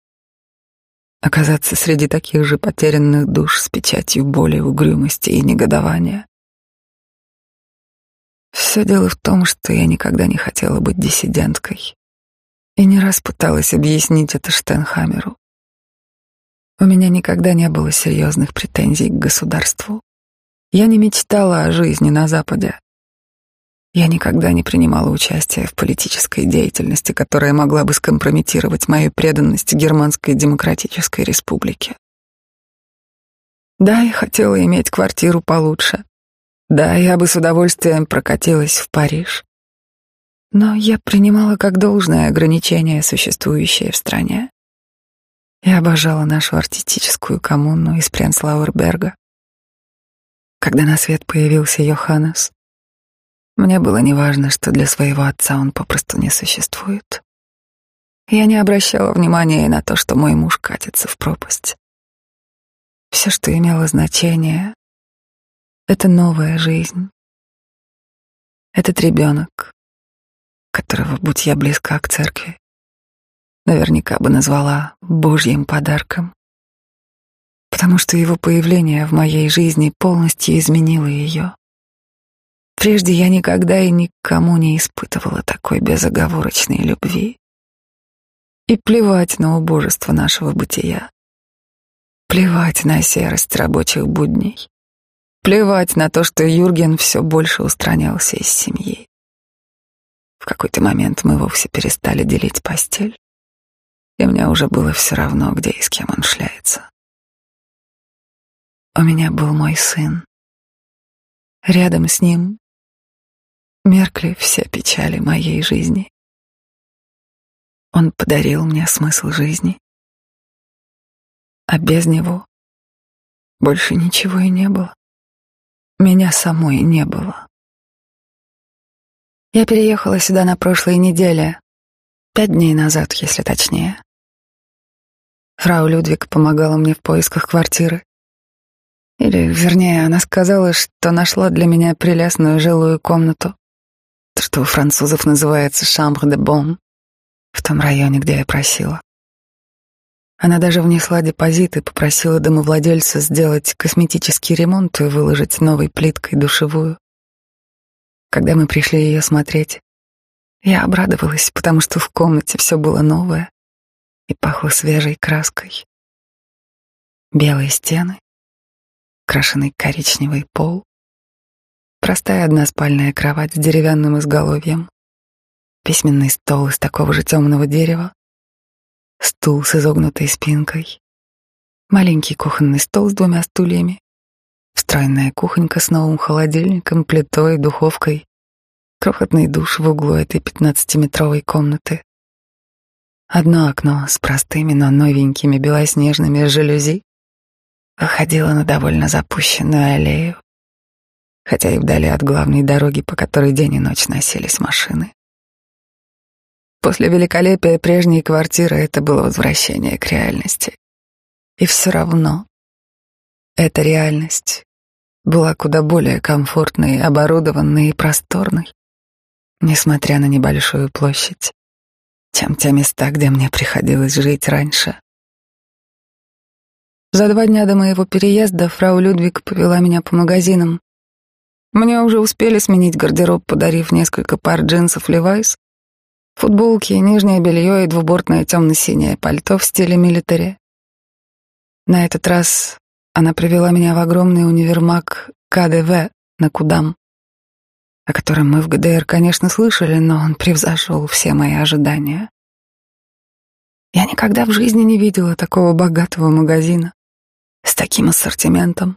Оказаться среди таких же потерянных душ с печатью боли, угрюмости и негодования. Все дело в том, что я никогда не хотела быть диссиденткой и не раз пыталась объяснить это Штенхамеру. У меня никогда не было серьезных претензий к государству. Я не мечтала о жизни на Западе. Я никогда не принимала участия в политической деятельности, которая могла бы скомпрометировать мою преданность Германской Демократической Республике. Да, я хотела иметь квартиру получше. Да, я бы с удовольствием прокатилась в Париж. Но я принимала как должное ограничения, существующие в стране. Я обожала нашу артистическую коммуну из Пренслауэрберга. Когда на свет появился Йоханнес, мне было неважно, что для своего отца он попросту не существует. Я не обращала внимания и на то, что мой муж катится в пропасть. Все, что имело значение, это новая жизнь. Этот ребенок, которого, будь я близка к церкви, наверняка бы назвала Божьим подарком потому что его появление в моей жизни полностью изменило ее. Прежде я никогда и никому не испытывала такой безоговорочной любви. И плевать на убожество нашего бытия. Плевать на серость рабочих будней. Плевать на то, что Юрген все больше устранялся из семьи. В какой-то момент мы вовсе перестали делить постель, и мне уже было все равно, где и с кем он шляется. У меня был мой сын. Рядом с ним меркли все печали моей жизни. Он подарил мне смысл жизни, а без него больше ничего и не было. Меня самой не было. Я переехала сюда на прошлой неделе, пять дней назад, если точнее. Фрау Людвиг помогала мне в поисках квартиры. Или, вернее, она сказала, что нашла для меня прелестную жилую комнату, что у французов называется «chambre de bon», в том районе, где я просила. Она даже внесла депозит и попросила домовладельца сделать косметический ремонт и выложить новой плиткой душевую. Когда мы пришли ее смотреть, я обрадовалась, потому что в комнате все было новое и пахло свежей краской. Белые стены, крашеный коричневый пол, простая односпальная кровать с деревянным изголовьем, письменный стол из такого же темного дерева, стул с изогнутой спинкой, маленький кухонный стол с двумя стульями, встроенная кухонька с новым холодильником, плитой, духовкой, крохотный душ в углу этой пятнадцатиметровой комнаты. Одно окно с простыми, но новенькими белоснежными жалюзи выходило на довольно запущенную аллею, хотя и вдали от главной дороги, по которой день и ночь носились машины. После великолепия прежней квартиры это было возвращение к реальности. И все равно эта реальность была куда более комфортной, оборудованной и просторной, несмотря на небольшую площадь чем те места, где мне приходилось жить раньше. За два дня до моего переезда фрау Людвиг повела меня по магазинам. Мне уже успели сменить гардероб, подарив несколько пар джинсов Levi's, футболки, нижнее белье и двубортное темно-синее пальто в стиле милитари. На этот раз она привела меня в огромный универмаг КДВ на Кудам о котором мы в ГДР, конечно, слышали, но он превзошел все мои ожидания. Я никогда в жизни не видела такого богатого магазина с таким ассортиментом.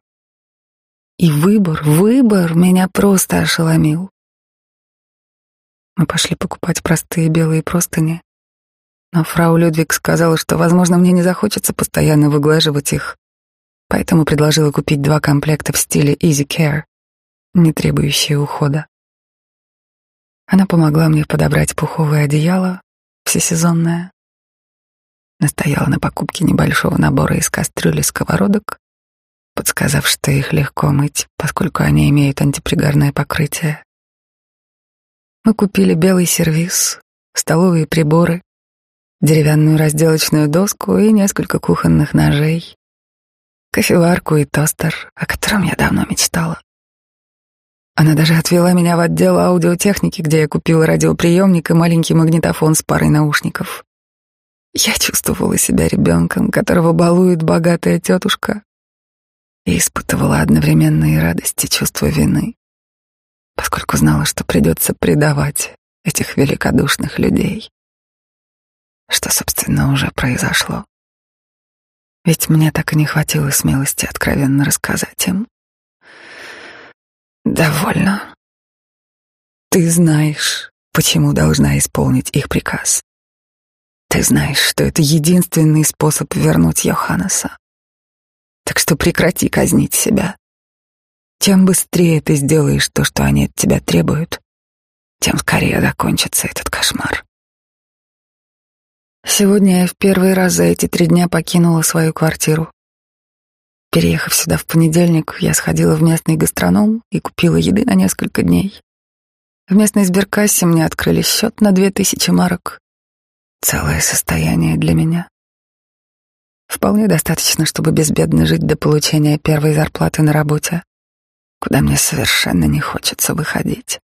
И выбор, выбор меня просто ошеломил. Мы пошли покупать простые белые простыни, но фрау Людвиг сказала, что, возможно, мне не захочется постоянно выглаживать их, поэтому предложила купить два комплекта в стиле Easy Care, не требующие ухода. Она помогла мне подобрать пуховое одеяло, всесезонное. Настояла на покупке небольшого набора из кастрюли сковородок, подсказав, что их легко мыть, поскольку они имеют антипригарное покрытие. Мы купили белый сервиз, столовые приборы, деревянную разделочную доску и несколько кухонных ножей, кофеварку и тостер, о котором я давно мечтала. Она даже отвела меня в отдел аудиотехники, где я купила радиоприемник и маленький магнитофон с парой наушников. Я чувствовала себя ребенком, которого балует богатая тетушка, и испытывала одновременно и радость, и чувство вины, поскольку знала, что придется предавать этих великодушных людей. Что, собственно, уже произошло. Ведь мне так и не хватило смелости откровенно рассказать им. Довольно. Ты знаешь, почему должна исполнить их приказ. Ты знаешь, что это единственный способ вернуть Йоханнеса. Так что прекрати казнить себя. Чем быстрее ты сделаешь то, что они от тебя требуют, тем скорее закончится этот кошмар. Сегодня я в первый раз за эти три дня покинула свою квартиру. Переехав сюда в понедельник, я сходила в местный гастроном и купила еды на несколько дней. В местной сберкассе мне открыли счет на две тысячи марок. Целое состояние для меня. Вполне достаточно, чтобы безбедно жить до получения первой зарплаты на работе, куда мне совершенно не хочется выходить.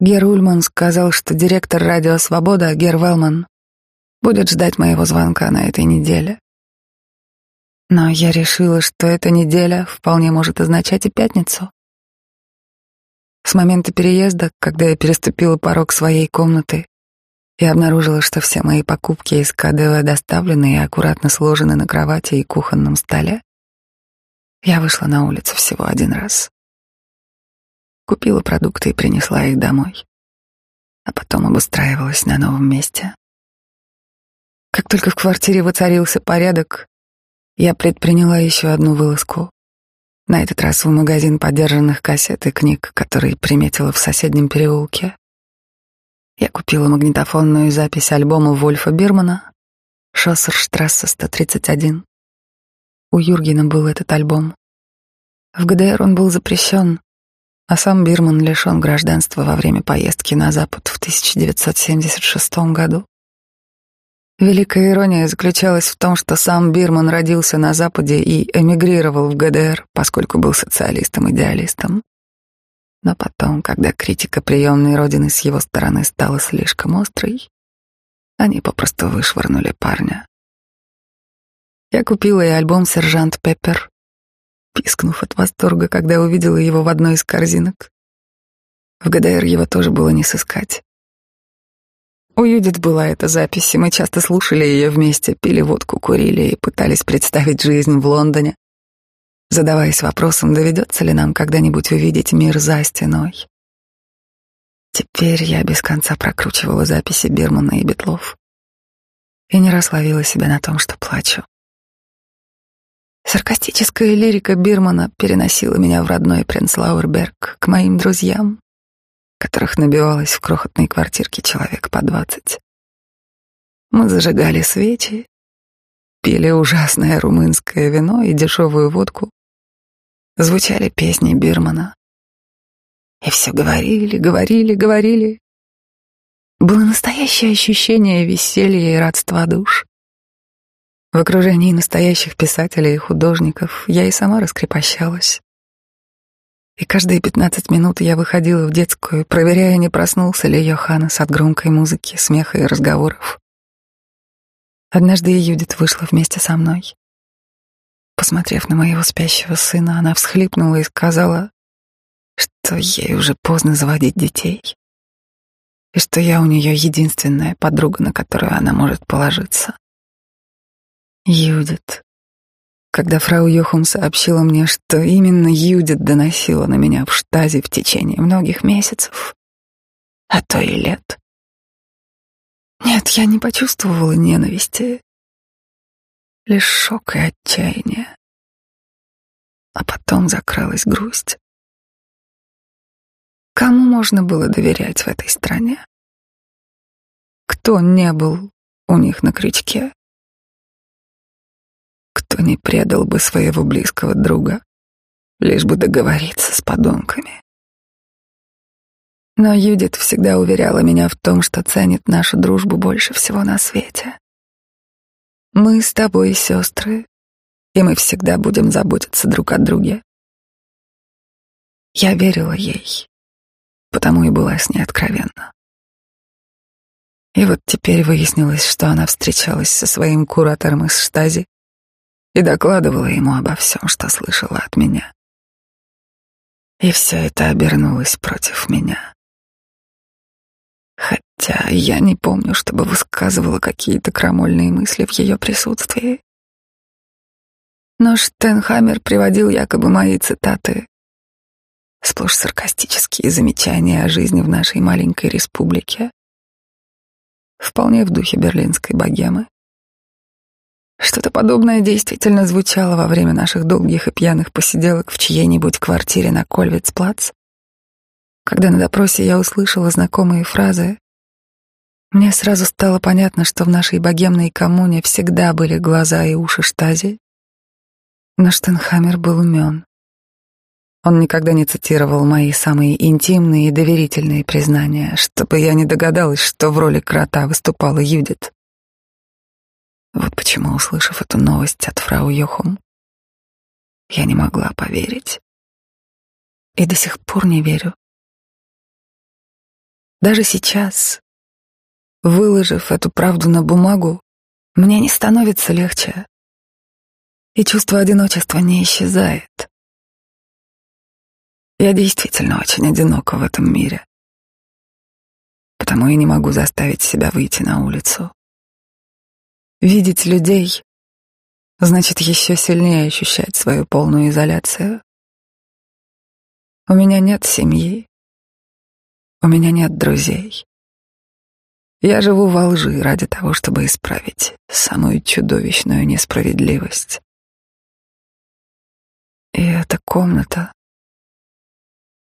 Гер Ульман сказал, что директор радио «Свобода» Гер Велман будет ждать моего звонка на этой неделе. Но я решила, что эта неделя вполне может означать и пятницу. С момента переезда, когда я переступила порог своей комнаты и обнаружила, что все мои покупки из КДВ доставлены и аккуратно сложены на кровати и кухонном столе, я вышла на улицу всего один раз. Купила продукты и принесла их домой, а потом обустраивалась на новом месте. Как только в квартире воцарился порядок, я предприняла еще одну вылазку. На этот раз в магазин подержанных кассет и книг, который приметила в соседнем переулке. Я купила магнитофонную запись альбома Вольфа Бирмана «Шоссерштрассе 131». У Юргена был этот альбом. В ГДР он был запрещен, а сам Бирман лишен гражданства во время поездки на Запад в 1976 году. Великая ирония заключалась в том, что сам Бирман родился на Западе и эмигрировал в ГДР, поскольку был социалистом-идеалистом. Но потом, когда критика приемной родины с его стороны стала слишком острой, они попросту вышвырнули парня. Я купила и альбом «Сержант Пеппер», пискнув от восторга, когда увидела его в одной из корзинок. В ГДР его тоже было не сыскать. У Юдит была эта запись, и мы часто слушали ее вместе, пили водку, курили и пытались представить жизнь в Лондоне, задаваясь вопросом, доведется ли нам когда-нибудь увидеть мир за стеной. Теперь я без конца прокручивала записи Бирмана и Бетлов, и не раз ловила себя на том, что плачу. Саркастическая лирика Бирмана переносила меня в родной Принцлауэрберг к моим друзьям, которых набивалось в крохотной квартирке человек по двадцать. Мы зажигали свечи, пили ужасное румынское вино и дешевую водку, звучали песни Бирмана. И все говорили, говорили, говорили. Было настоящее ощущение веселья и родства душ. В окружении настоящих писателей и художников я и сама раскрепощалась. И каждые пятнадцать минут я выходила в детскую, проверяя, не проснулся ли Йоханнес от громкой музыки, смеха и разговоров. Однажды Юдит вышла вместе со мной. Посмотрев на моего спящего сына, она всхлипнула и сказала, что ей уже поздно заводить детей, и что я у нее единственная подруга, на которую она может положиться. Юдит. Когда фрау Йохум сообщила мне, что именно Юдит доносила на меня в штазе в течение многих месяцев, а то и лет. Нет, я не почувствовала ненависти, лишь шок и отчаяние. А потом закралась грусть. Кому можно было доверять в этой стране? Кто не был у них на крючке? Кто не предал бы своего близкого друга, лишь бы договориться с подонками? Но Юдит всегда уверяла меня в том, что ценит нашу дружбу больше всего на свете. Мы с тобой сестры, и мы всегда будем заботиться друг о друге. Я верила ей, потому и была с ней откровенна. И вот теперь выяснилось, что она встречалась со своим куратором из штази и докладывала ему обо всем, что слышала от меня. И все это обернулось против меня. Хотя я не помню, чтобы высказывала какие-то крамольные мысли в ее присутствии. Но Штенхаммер приводил якобы мои цитаты, сплошь саркастические замечания о жизни в нашей маленькой республике, вполне в духе берлинской богемы. Что-то подобное действительно звучало во время наших долгих и пьяных посиделок в чьей-нибудь квартире на Кольвицплац, когда на допросе я услышала знакомые фразы, мне сразу стало понятно, что в нашей богемной коммуне всегда были глаза и уши штази. Но Штенхаммер был умен. Он никогда не цитировал мои самые интимные и доверительные признания, чтобы я не догадалась, что в роли крота выступала Юдит. Вот почему, услышав эту новость от фрау Йохум, я не могла поверить. И до сих пор не верю. Даже сейчас, выложив эту правду на бумагу, мне не становится легче, и чувство одиночества не исчезает. Я действительно очень одинока в этом мире, потому и не могу заставить себя выйти на улицу. Видеть людей значит еще сильнее ощущать свою полную изоляцию. У меня нет семьи, у меня нет друзей. Я живу во лжи ради того, чтобы исправить самую чудовищную несправедливость. И эта комната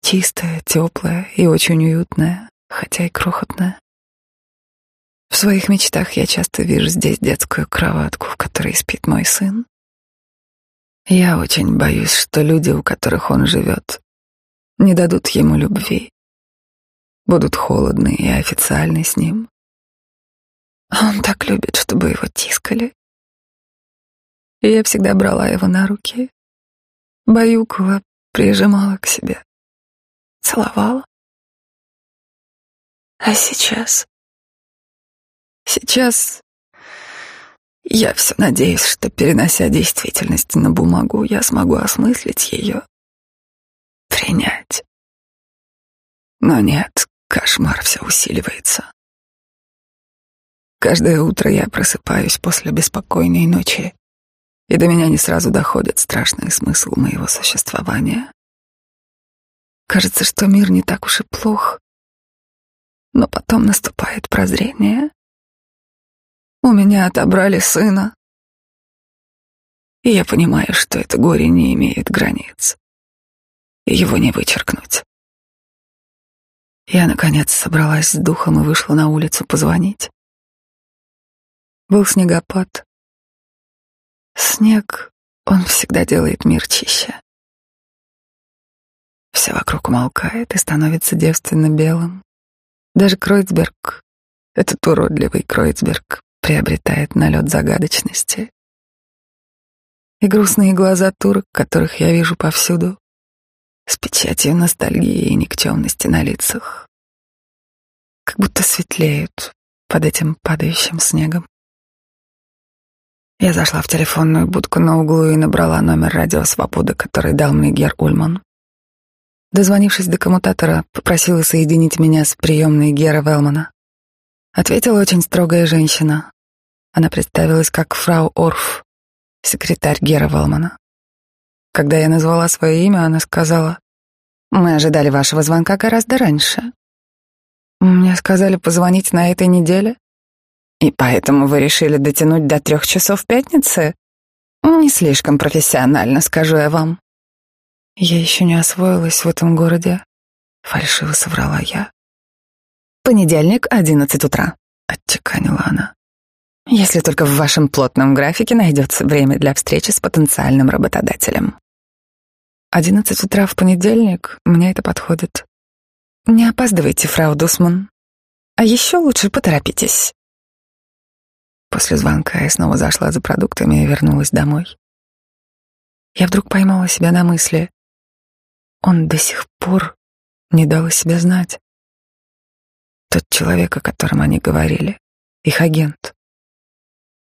чистая, теплая и очень уютная, хотя и крохотная. В своих мечтах я часто вижу здесь детскую кроватку, в которой спит мой сын. Я очень боюсь, что люди, у которых он живет, не дадут ему любви будут холодны и официальны с ним. А он так любит, чтобы его тискали. И я всегда брала его на руки, баюкала, прижимала к себе, целовала. А сейчас... Сейчас я все надеюсь, что, перенося действительность на бумагу, я смогу осмыслить ее, принять. Но нет, Кошмар все усиливается. Каждое утро я просыпаюсь после беспокойной ночи, и до меня не сразу доходит страшный смысл моего существования. Кажется, что мир не так уж и плох, но потом наступает прозрение, У меня отобрали сына. И я понимаю, что это горе не имеет границ. И его не вычеркнуть. Я, наконец, собралась с духом и вышла на улицу позвонить. Был снегопад. Снег, он всегда делает мир чище. Все вокруг умолкает и становится девственно белым. Даже Кройцберг, этот уродливый Кройцберг, приобретает налет загадочности. И грустные глаза турок, которых я вижу повсюду, с печатью ностальгии и никчемности на лицах, как будто светлеют под этим падающим снегом. Я зашла в телефонную будку на углу и набрала номер радио «Свобода», который дал мне Гер Ульман. Дозвонившись до коммутатора, попросила соединить меня с приемной Гера Велмана. Ответила очень строгая женщина. Она представилась как фрау Орф, секретарь Гера Велмана. Когда я назвала свое имя, она сказала, «Мы ожидали вашего звонка гораздо раньше. Мне сказали позвонить на этой неделе. И поэтому вы решили дотянуть до трех часов пятницы? Не слишком профессионально, скажу я вам. Я еще не освоилась в этом городе, фальшиво соврала я. Понедельник, одиннадцать утра, отчеканила она. Если только в вашем плотном графике найдется время для встречи с потенциальным работодателем. Одиннадцать утра в понедельник, мне это подходит. Не опаздывайте, фрау Дусман. А еще лучше поторопитесь. После звонка я снова зашла за продуктами и вернулась домой. Я вдруг поймала себя на мысли. Он до сих пор не дал о себе знать. Тот человек, о котором они говорили, их агент.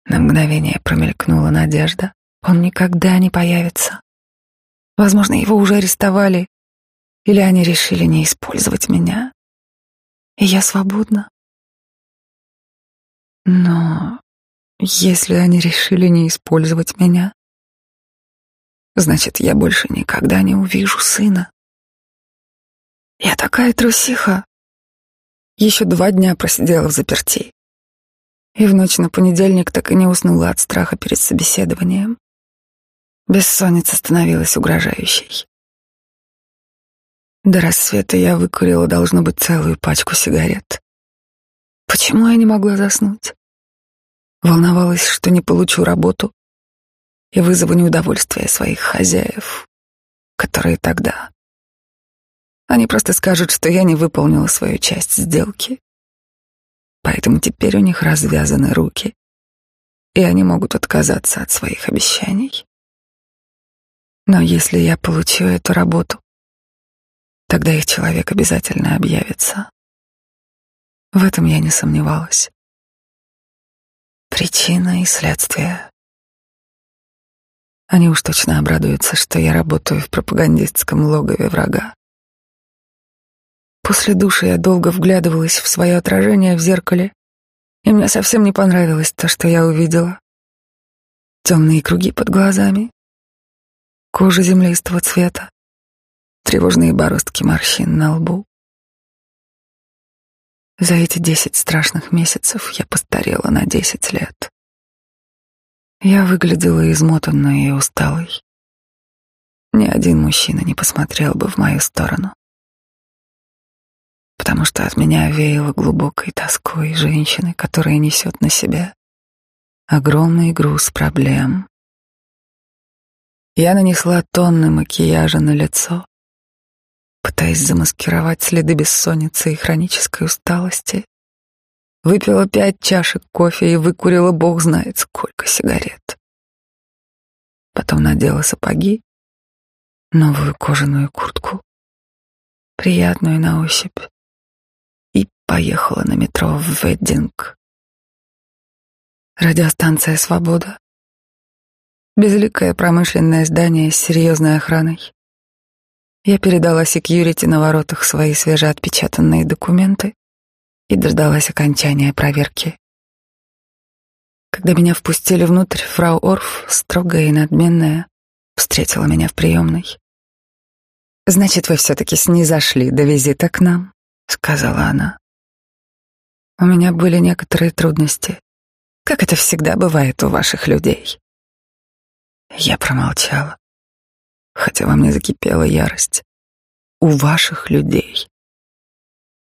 На мгновение промелькнула надежда. Он никогда не появится. Возможно, его уже арестовали, или они решили не использовать меня. И я свободна. Но если они решили не использовать меня, значит, я больше никогда не увижу сына. Я такая трусиха. Еще два дня просидела в заперти. И в ночь на понедельник так и не уснула от страха перед собеседованием. Бессонница становилась угрожающей. До рассвета я выкурила, должно быть, целую пачку сигарет. Почему я не могла заснуть? Волновалась, что не получу работу и вызову неудовольствие своих хозяев, которые тогда... Они просто скажут, что я не выполнила свою часть сделки. Поэтому теперь у них развязаны руки, и они могут отказаться от своих обещаний. Но если я получу эту работу, тогда их человек обязательно объявится. В этом я не сомневалась. Причина и следствие. Они уж точно обрадуются, что я работаю в пропагандистском логове врага. После души я долго вглядывалась в свое отражение в зеркале, и мне совсем не понравилось то, что я увидела. Темные круги под глазами, кожа землистого цвета, тревожные бороздки морщин на лбу. За эти десять страшных месяцев я постарела на десять лет. Я выглядела измотанной и усталой. Ни один мужчина не посмотрел бы в мою сторону. Потому что от меня веяло глубокой тоской женщины, которая несет на себе огромный груз проблем. Я нанесла тонны макияжа на лицо, пытаясь замаскировать следы бессонницы и хронической усталости. Выпила пять чашек кофе и выкурила бог знает сколько сигарет. Потом надела сапоги, новую кожаную куртку, приятную на ощупь, и поехала на метро в Веддинг. Радиостанция «Свобода». Безликое промышленное здание с серьезной охраной. Я передала секьюрити на воротах свои свежеотпечатанные документы и дождалась окончания проверки. Когда меня впустили внутрь, фрау Орф, строгая и надменная, встретила меня в приемной. «Значит, вы все-таки снизошли до визита к нам», — сказала она. У меня были некоторые трудности. как это всегда бывает у ваших людей. Я промолчала, хотя во мне закипела ярость. У ваших людей.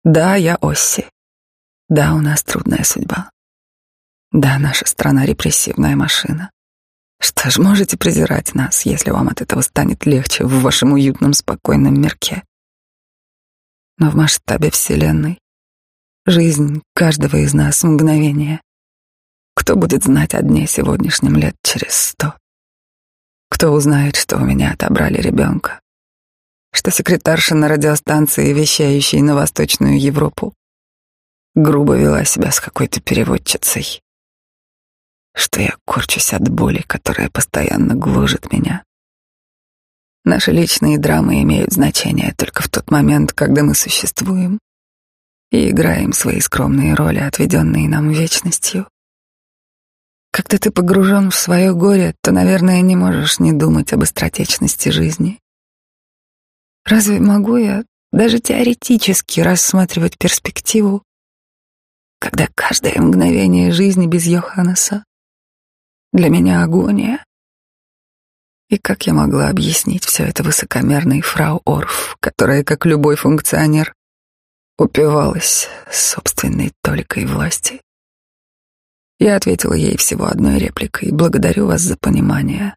Да, я Осси. Да, у нас трудная судьба. Да, наша страна репрессивная машина. Что ж, можете презирать нас, если вам от этого станет легче в вашем уютном, спокойном мирке. Но в масштабе Вселенной жизнь каждого из нас мгновение. Кто будет знать о дне сегодняшнем лет через сто? Кто узнает, что у меня отобрали ребенка? Что секретарша на радиостанции, вещающей на Восточную Европу, грубо вела себя с какой-то переводчицей? Что я корчусь от боли, которая постоянно гложет меня? Наши личные драмы имеют значение только в тот момент, когда мы существуем и играем свои скромные роли, отведенные нам вечностью. Когда ты погружен в свое горе, то, наверное, не можешь не думать об быстротечности жизни. Разве могу я даже теоретически рассматривать перспективу, когда каждое мгновение жизни без Йоханнеса для меня агония? И как я могла объяснить все это высокомерной фрау Орф, которая, как любой функционер, упивалась собственной толикой власти? Я ответила ей всего одной репликой «Благодарю вас за понимание»,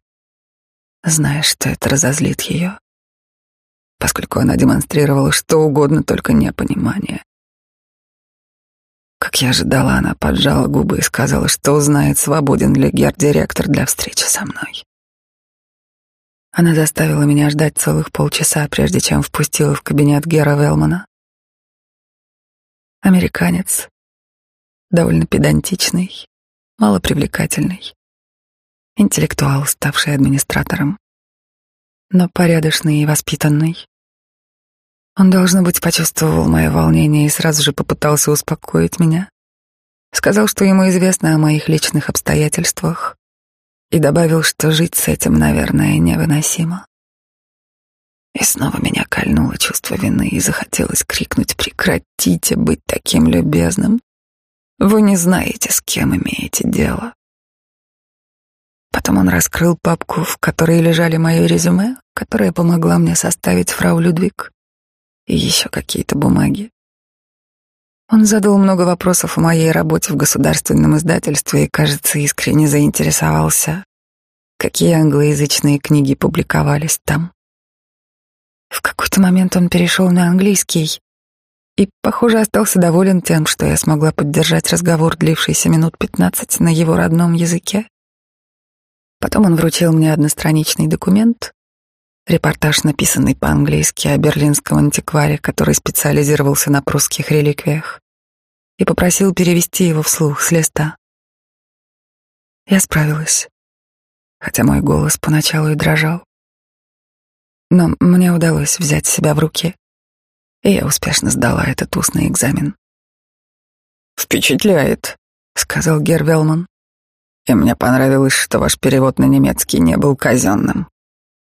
зная, что это разозлит ее, поскольку она демонстрировала что угодно, только не понимание. Как я ожидала, она поджала губы и сказала, что узнает, свободен ли гердиректор для встречи со мной. Она заставила меня ждать целых полчаса, прежде чем впустила в кабинет Гера Велмана. Американец, довольно педантичный, малопривлекательный, интеллектуал, ставший администратором, но порядочный и воспитанный. Он, должно быть, почувствовал мое волнение и сразу же попытался успокоить меня. Сказал, что ему известно о моих личных обстоятельствах, и добавил, что жить с этим, наверное, невыносимо. И снова меня кольнуло чувство вины и захотелось крикнуть «Прекратите быть таким любезным! Вы не знаете, с кем имеете дело!» Потом он раскрыл папку, в которой лежали мои резюме, которая помогла мне составить фрау Людвиг, и еще какие-то бумаги. Он задал много вопросов о моей работе в государственном издательстве и, кажется, искренне заинтересовался, какие англоязычные книги публиковались там. В какой-то момент он перешел на английский и, похоже, остался доволен тем, что я смогла поддержать разговор, длившийся минут пятнадцать на его родном языке. Потом он вручил мне одностраничный документ, репортаж, написанный по-английски о берлинском антикваре, который специализировался на прусских реликвиях, и попросил перевести его вслух с листа. Я справилась, хотя мой голос поначалу и дрожал. Но мне удалось взять себя в руки, и я успешно сдала этот устный экзамен. «Впечатляет», — сказал Гервелман. «И мне понравилось, что ваш перевод на немецкий не был казенным».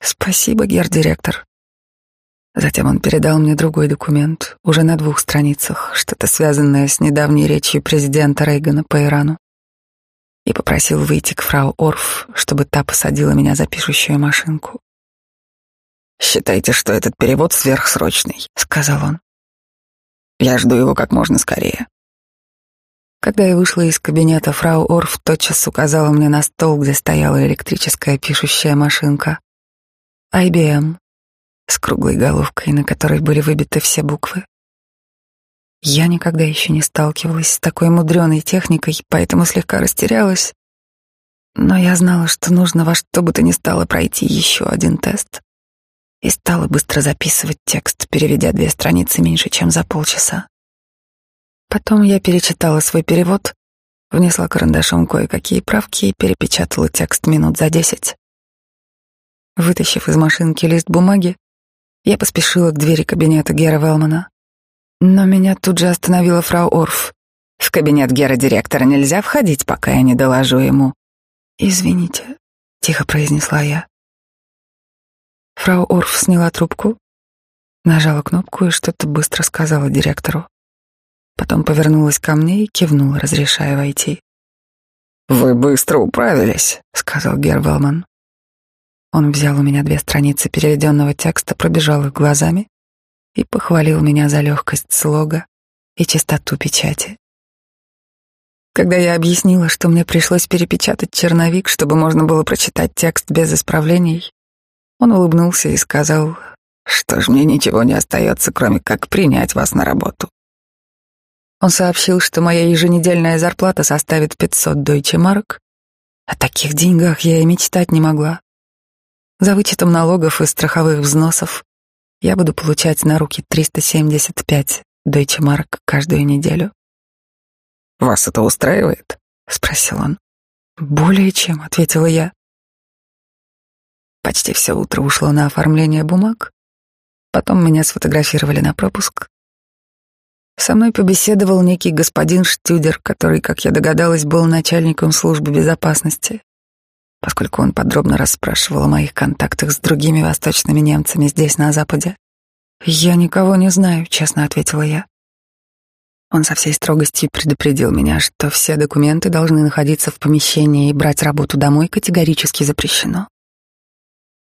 «Спасибо, гер-директор», Затем он передал мне другой документ, уже на двух страницах, что-то связанное с недавней речью президента Рейгана по Ирану, и попросил выйти к фрау Орф, чтобы та посадила меня за пишущую машинку. «Считайте, что этот перевод сверхсрочный», — сказал он. «Я жду его как можно скорее». Когда я вышла из кабинета, фрау Орф тотчас указала мне на стол, где стояла электрическая пишущая машинка. IBM с круглой головкой, на которой были выбиты все буквы. Я никогда еще не сталкивалась с такой мудреной техникой, поэтому слегка растерялась. Но я знала, что нужно во что бы то ни стало пройти еще один тест. И стала быстро записывать текст, переведя две страницы меньше, чем за полчаса. Потом я перечитала свой перевод, внесла карандашом кое-какие правки и перепечатала текст минут за десять. Вытащив из машинки лист бумаги, я поспешила к двери кабинета Гера Велмана. Но меня тут же остановила фрау Орф. В кабинет Гера директора нельзя входить, пока я не доложу ему. «Извините», — тихо произнесла я. Фрау Орф сняла трубку, нажала кнопку и что-то быстро сказала директору. Потом повернулась ко мне и кивнула, разрешая войти. «Вы быстро управились», — сказал Гервелман. Он взял у меня две страницы переведенного текста, пробежал их глазами и похвалил меня за легкость слога и чистоту печати. Когда я объяснила, что мне пришлось перепечатать черновик, чтобы можно было прочитать текст без исправлений, он улыбнулся и сказал, что ж мне ничего не остается, кроме как принять вас на работу. Он сообщил, что моя еженедельная зарплата составит 500 дойче марок. О таких деньгах я и мечтать не могла. За вычетом налогов и страховых взносов я буду получать на руки 375 дойче марок каждую неделю. «Вас это устраивает?» — спросил он. «Более чем», — ответила я. Почти все утро ушло на оформление бумаг. Потом меня сфотографировали на пропуск. Со мной побеседовал некий господин Штюдер, который, как я догадалась, был начальником службы безопасности поскольку он подробно расспрашивал о моих контактах с другими восточными немцами здесь, на Западе. «Я никого не знаю», — честно ответила я. Он со всей строгостью предупредил меня, что все документы должны находиться в помещении и брать работу домой категорически запрещено.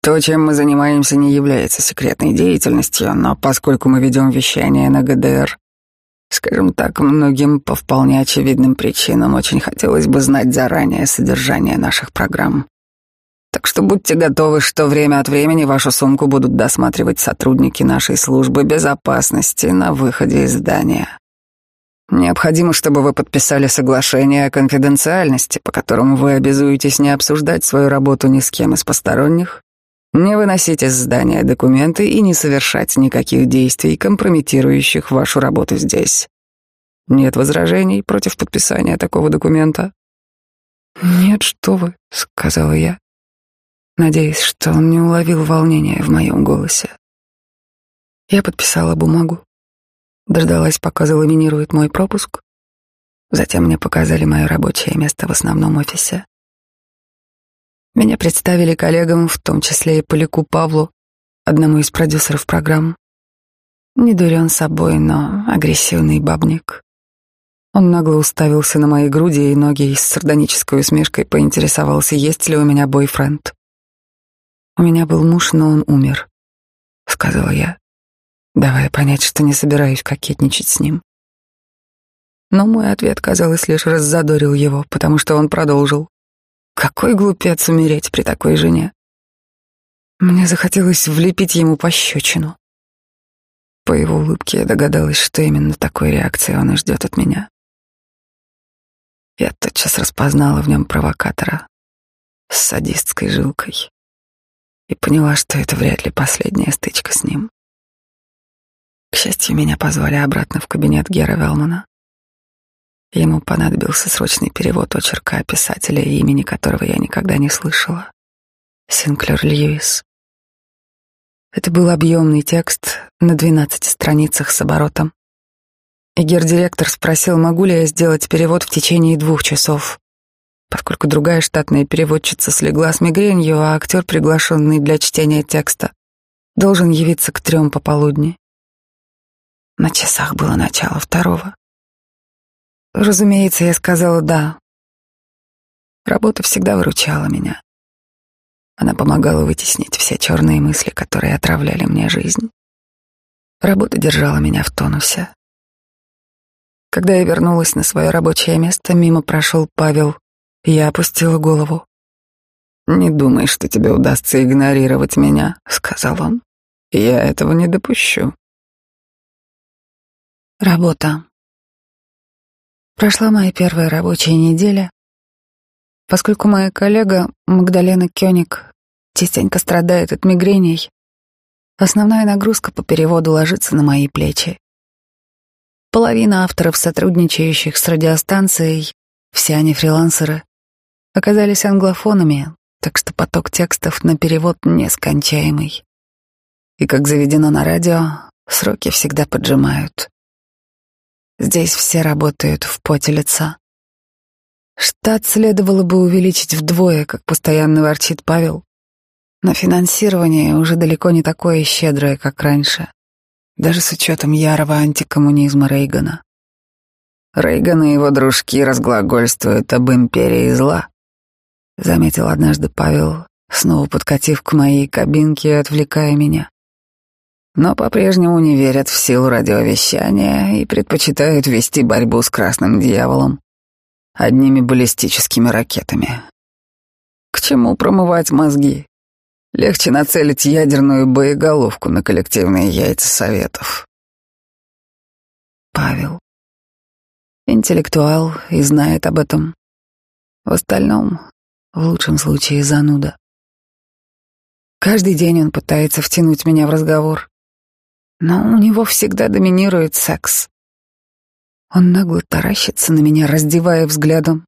То, чем мы занимаемся, не является секретной деятельностью, но поскольку мы ведем вещание на ГДР, Скажем так, многим по вполне очевидным причинам очень хотелось бы знать заранее содержание наших программ. Так что будьте готовы, что время от времени вашу сумку будут досматривать сотрудники нашей службы безопасности на выходе из здания. Необходимо, чтобы вы подписали соглашение о конфиденциальности, по которому вы обязуетесь не обсуждать свою работу ни с кем из посторонних, не выносить из здания документы и не совершать никаких действий, компрометирующих вашу работу здесь. Нет возражений против подписания такого документа? Нет, что вы, сказала я, надеясь, что он не уловил волнения в моем голосе. Я подписала бумагу, дождалась, пока заламинирует мой пропуск. Затем мне показали мое рабочее место в основном офисе. Меня представили коллегам, в том числе и Поляку Павлу, одному из продюсеров программ. Не дурен собой, но агрессивный бабник. Он нагло уставился на мои груди и ноги и с сардонической усмешкой поинтересовался, есть ли у меня бойфренд. «У меня был муж, но он умер», — сказала я, давая понять, что не собираюсь кокетничать с ним. Но мой ответ, казалось, лишь раззадорил его, потому что он продолжил. Какой глупец умереть при такой жене. Мне захотелось влепить ему пощечину. По его улыбке я догадалась, что именно такой реакции он и ждет от меня. Я тотчас распознала в нем провокатора с садистской жилкой и поняла, что это вряд ли последняя стычка с ним. К счастью, меня позвали обратно в кабинет Гера Велмана. Ему понадобился срочный перевод очерка писателя, имени которого я никогда не слышала. Синклер Льюис. Это был объемный текст на 12 страницах с оборотом. И гердиректор спросил, могу ли я сделать перевод в течение двух часов, поскольку другая штатная переводчица слегла с мигренью, а актер, приглашенный для чтения текста, должен явиться к трем пополудни. На часах было начало второго. Разумеется, я сказала «да». Работа всегда выручала меня. Она помогала вытеснить все черные мысли, которые отравляли мне жизнь. Работа держала меня в тонусе. Когда я вернулась на свое рабочее место, мимо прошел Павел, я опустила голову. «Не думай, что тебе удастся игнорировать меня», — сказал он. «Я этого не допущу». Работа. Прошла моя первая рабочая неделя, поскольку моя коллега Магдалена Кёник частенько страдает от мигрений. Основная нагрузка по переводу ложится на мои плечи. Половина авторов, сотрудничающих с радиостанцией, все они фрилансеры, оказались англофонами, так что поток текстов на перевод нескончаемый. И, как заведено на радио, сроки всегда поджимают. Здесь все работают в поте лица. Штат следовало бы увеличить вдвое, как постоянно ворчит Павел. Но финансирование уже далеко не такое щедрое, как раньше, даже с учетом ярого антикоммунизма Рейгана. Рейган и его дружки разглагольствуют об империи зла, заметил однажды Павел, снова подкатив к моей кабинке и отвлекая меня. Но по-прежнему не верят в силу радиовещания и предпочитают вести борьбу с красным дьяволом одними баллистическими ракетами. К чему промывать мозги? Легче нацелить ядерную боеголовку на коллективные яйца советов. Павел. Интеллектуал и знает об этом. В остальном, в лучшем случае, зануда. Каждый день он пытается втянуть меня в разговор, но у него всегда доминирует секс. Он нагло таращится на меня, раздевая взглядом,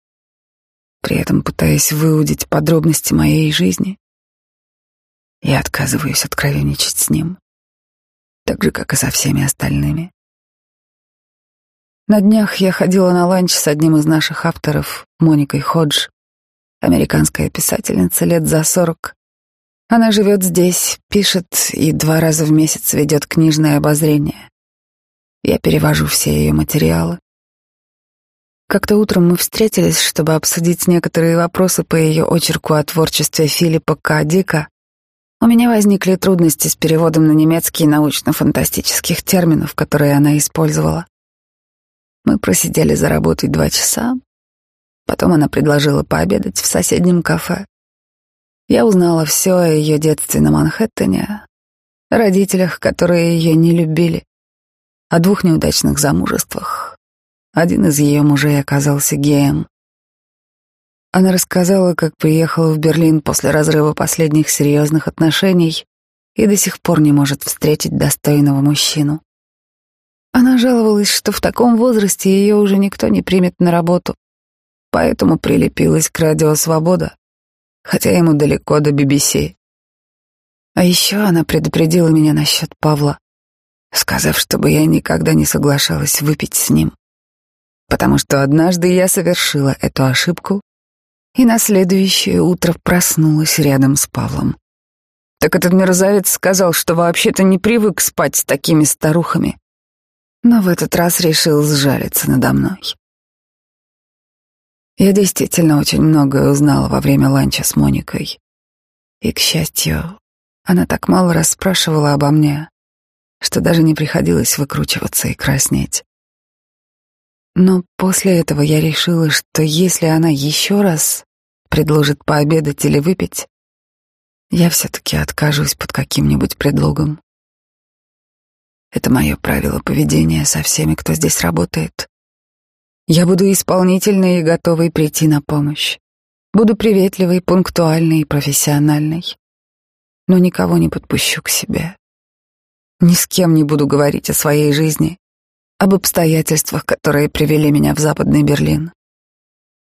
при этом пытаясь выудить подробности моей жизни. Я отказываюсь откровенничать с ним, так же, как и со всеми остальными. На днях я ходила на ланч с одним из наших авторов, Моникой Ходж, американская писательница лет за сорок. Она живет здесь, пишет и два раза в месяц ведет книжное обозрение. Я перевожу все ее материалы. Как-то утром мы встретились, чтобы обсудить некоторые вопросы по ее очерку о творчестве Филиппа К. Дика. У меня возникли трудности с переводом на немецкий научно-фантастических терминов, которые она использовала. Мы просидели за работой два часа. Потом она предложила пообедать в соседнем кафе. Я узнала все о ее детстве на Манхэттене, родителях, которые ее не любили, о двух неудачных замужествах. Один из ее мужей оказался геем. Она рассказала, как приехала в Берлин после разрыва последних серьезных отношений и до сих пор не может встретить достойного мужчину. Она жаловалась, что в таком возрасте ее уже никто не примет на работу, поэтому прилепилась к радио «Свобода», хотя ему далеко до BBC. А еще она предупредила меня насчет Павла сказав, чтобы я никогда не соглашалась выпить с ним, потому что однажды я совершила эту ошибку и на следующее утро проснулась рядом с Павлом. Так этот мерзавец сказал, что вообще-то не привык спать с такими старухами, но в этот раз решил сжалиться надо мной. Я действительно очень многое узнала во время ланча с Моникой. И, к счастью, она так мало расспрашивала обо мне, что даже не приходилось выкручиваться и краснеть. Но после этого я решила, что если она еще раз предложит пообедать или выпить, я все-таки откажусь под каким-нибудь предлогом. Это мое правило поведения со всеми, кто здесь работает. Я буду исполнительной и готовой прийти на помощь. Буду приветливой, пунктуальной и профессиональной. Но никого не подпущу к себе. Ни с кем не буду говорить о своей жизни, об обстоятельствах, которые привели меня в Западный Берлин.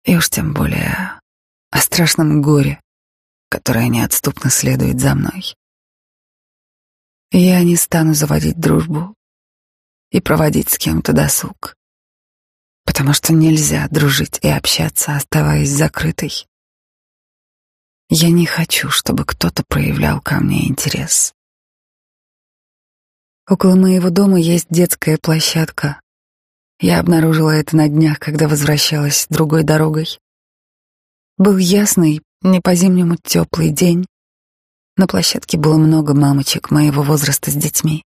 И уж тем более о страшном горе, которое неотступно следует за мной. Я не стану заводить дружбу и проводить с кем-то досуг, потому что нельзя дружить и общаться, оставаясь закрытой. Я не хочу, чтобы кто-то проявлял ко мне интерес. Около моего дома есть детская площадка. Я обнаружила это на днях, когда возвращалась другой дорогой. Был ясный, не по-зимнему теплый день. На площадке было много мамочек моего возраста с детьми.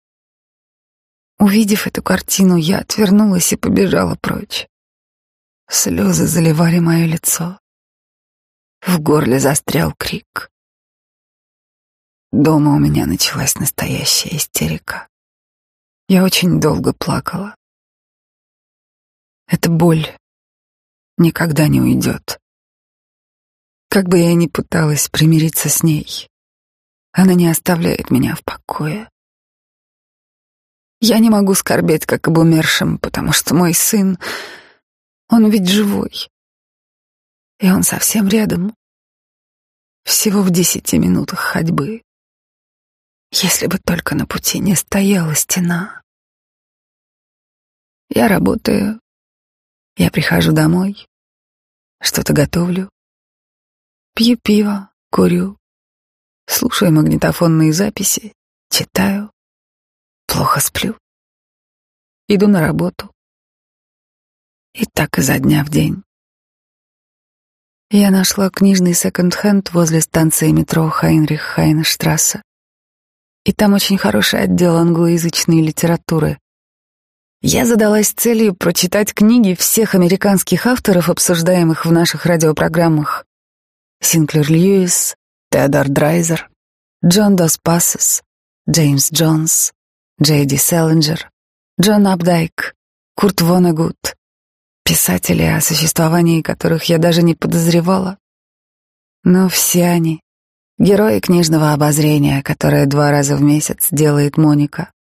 Увидев эту картину, я отвернулась и побежала прочь. Слезы заливали мое лицо. В горле застрял крик. Дома у меня началась настоящая истерика. Я очень долго плакала. Эта боль никогда не уйдет. Как бы я ни пыталась примириться с ней, она не оставляет меня в покое. Я не могу скорбеть, как об умершем, потому что мой сын, он ведь живой. И он совсем рядом. Всего в десяти минутах ходьбы. Если бы только на пути не стояла стена. Я работаю, я прихожу домой, что-то готовлю, пью пиво, курю, слушаю магнитофонные записи, читаю, плохо сплю, иду на работу. И так изо дня в день. Я нашла книжный секонд-хенд возле станции метро Хайнрих-Хайнштрассе. И там очень хороший отдел англоязычной литературы. Я задалась целью прочитать книги всех американских авторов, обсуждаемых в наших радиопрограммах. Синклер Льюис, Теодор Драйзер, Джон Дос Пассес, Джеймс Джонс, Джей Ди Селлинджер, Джон Апдайк, Курт Вонегут, писатели, о существовании которых я даже не подозревала. Но все они — герои книжного обозрения, которое два раза в месяц делает Моника.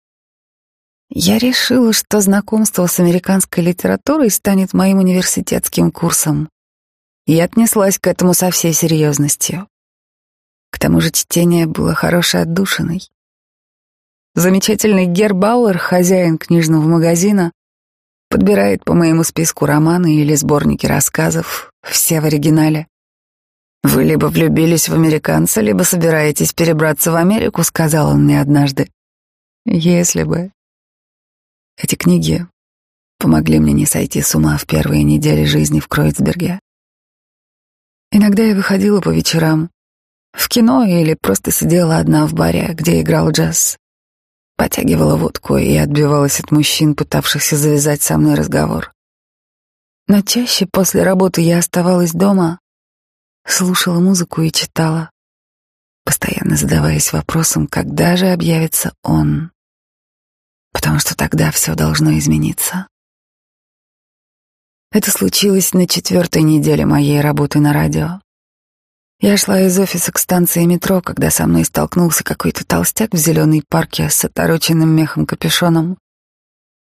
Я решила, что знакомство с американской литературой станет моим университетским курсом, и отнеслась к этому со всей серьезностью. К тому же чтение было хорошей отдушиной. Замечательный Гербауэр, хозяин книжного магазина, подбирает по моему списку романы или сборники рассказов, все в оригинале. «Вы либо влюбились в американца, либо собираетесь перебраться в Америку», — сказал он мне однажды. «Если бы...» Эти книги помогли мне не сойти с ума в первые недели жизни в Кройцберге. Иногда я выходила по вечерам в кино или просто сидела одна в баре, где играл джаз. Потягивала водку и отбивалась от мужчин, пытавшихся завязать со мной разговор. Но чаще после работы я оставалась дома, слушала музыку и читала, постоянно задаваясь вопросом, когда же объявится он, потому что тогда все должно измениться. Это случилось на четвертой неделе моей работы на радио. Я шла из офиса к станции метро, когда со мной столкнулся какой-то толстяк в зеленой парке с отороченным мехом капюшоном.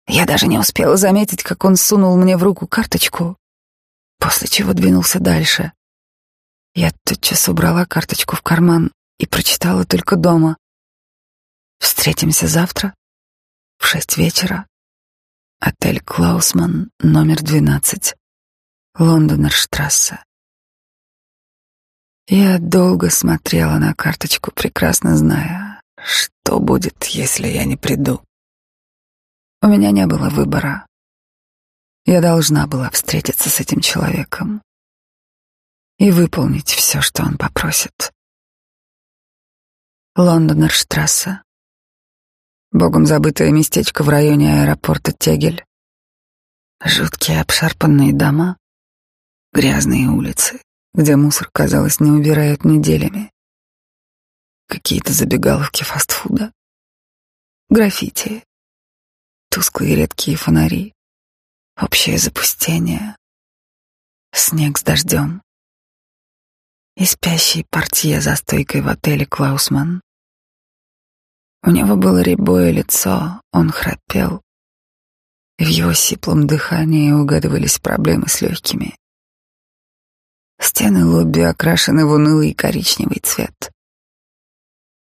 Я даже не успела заметить, как он сунул мне в руку карточку, после чего двинулся дальше. Я тотчас убрала карточку в карман и прочитала только дома. Встретимся завтра в шесть вечера. Отель Клаусман, номер двенадцать, Лондонерштрассе. Я долго смотрела на карточку, прекрасно зная, что будет, если я не приду. У меня не было выбора. Я должна была встретиться с этим человеком и выполнить все, что он попросит. Лондонерштрассе. Богом забытое местечко в районе аэропорта Тегель. Жуткие обшарпанные дома, грязные улицы, где мусор, казалось, не убирают неделями. Какие-то забегаловки фастфуда, граффити, тусклые редкие фонари, общее запустение, снег с дождем и спящий портье за стойкой в отеле Клаусман. У него было рябое лицо, он храпел, и в его сиплом дыхании угадывались проблемы с легкими. Стены лобби окрашены в унылый коричневый цвет.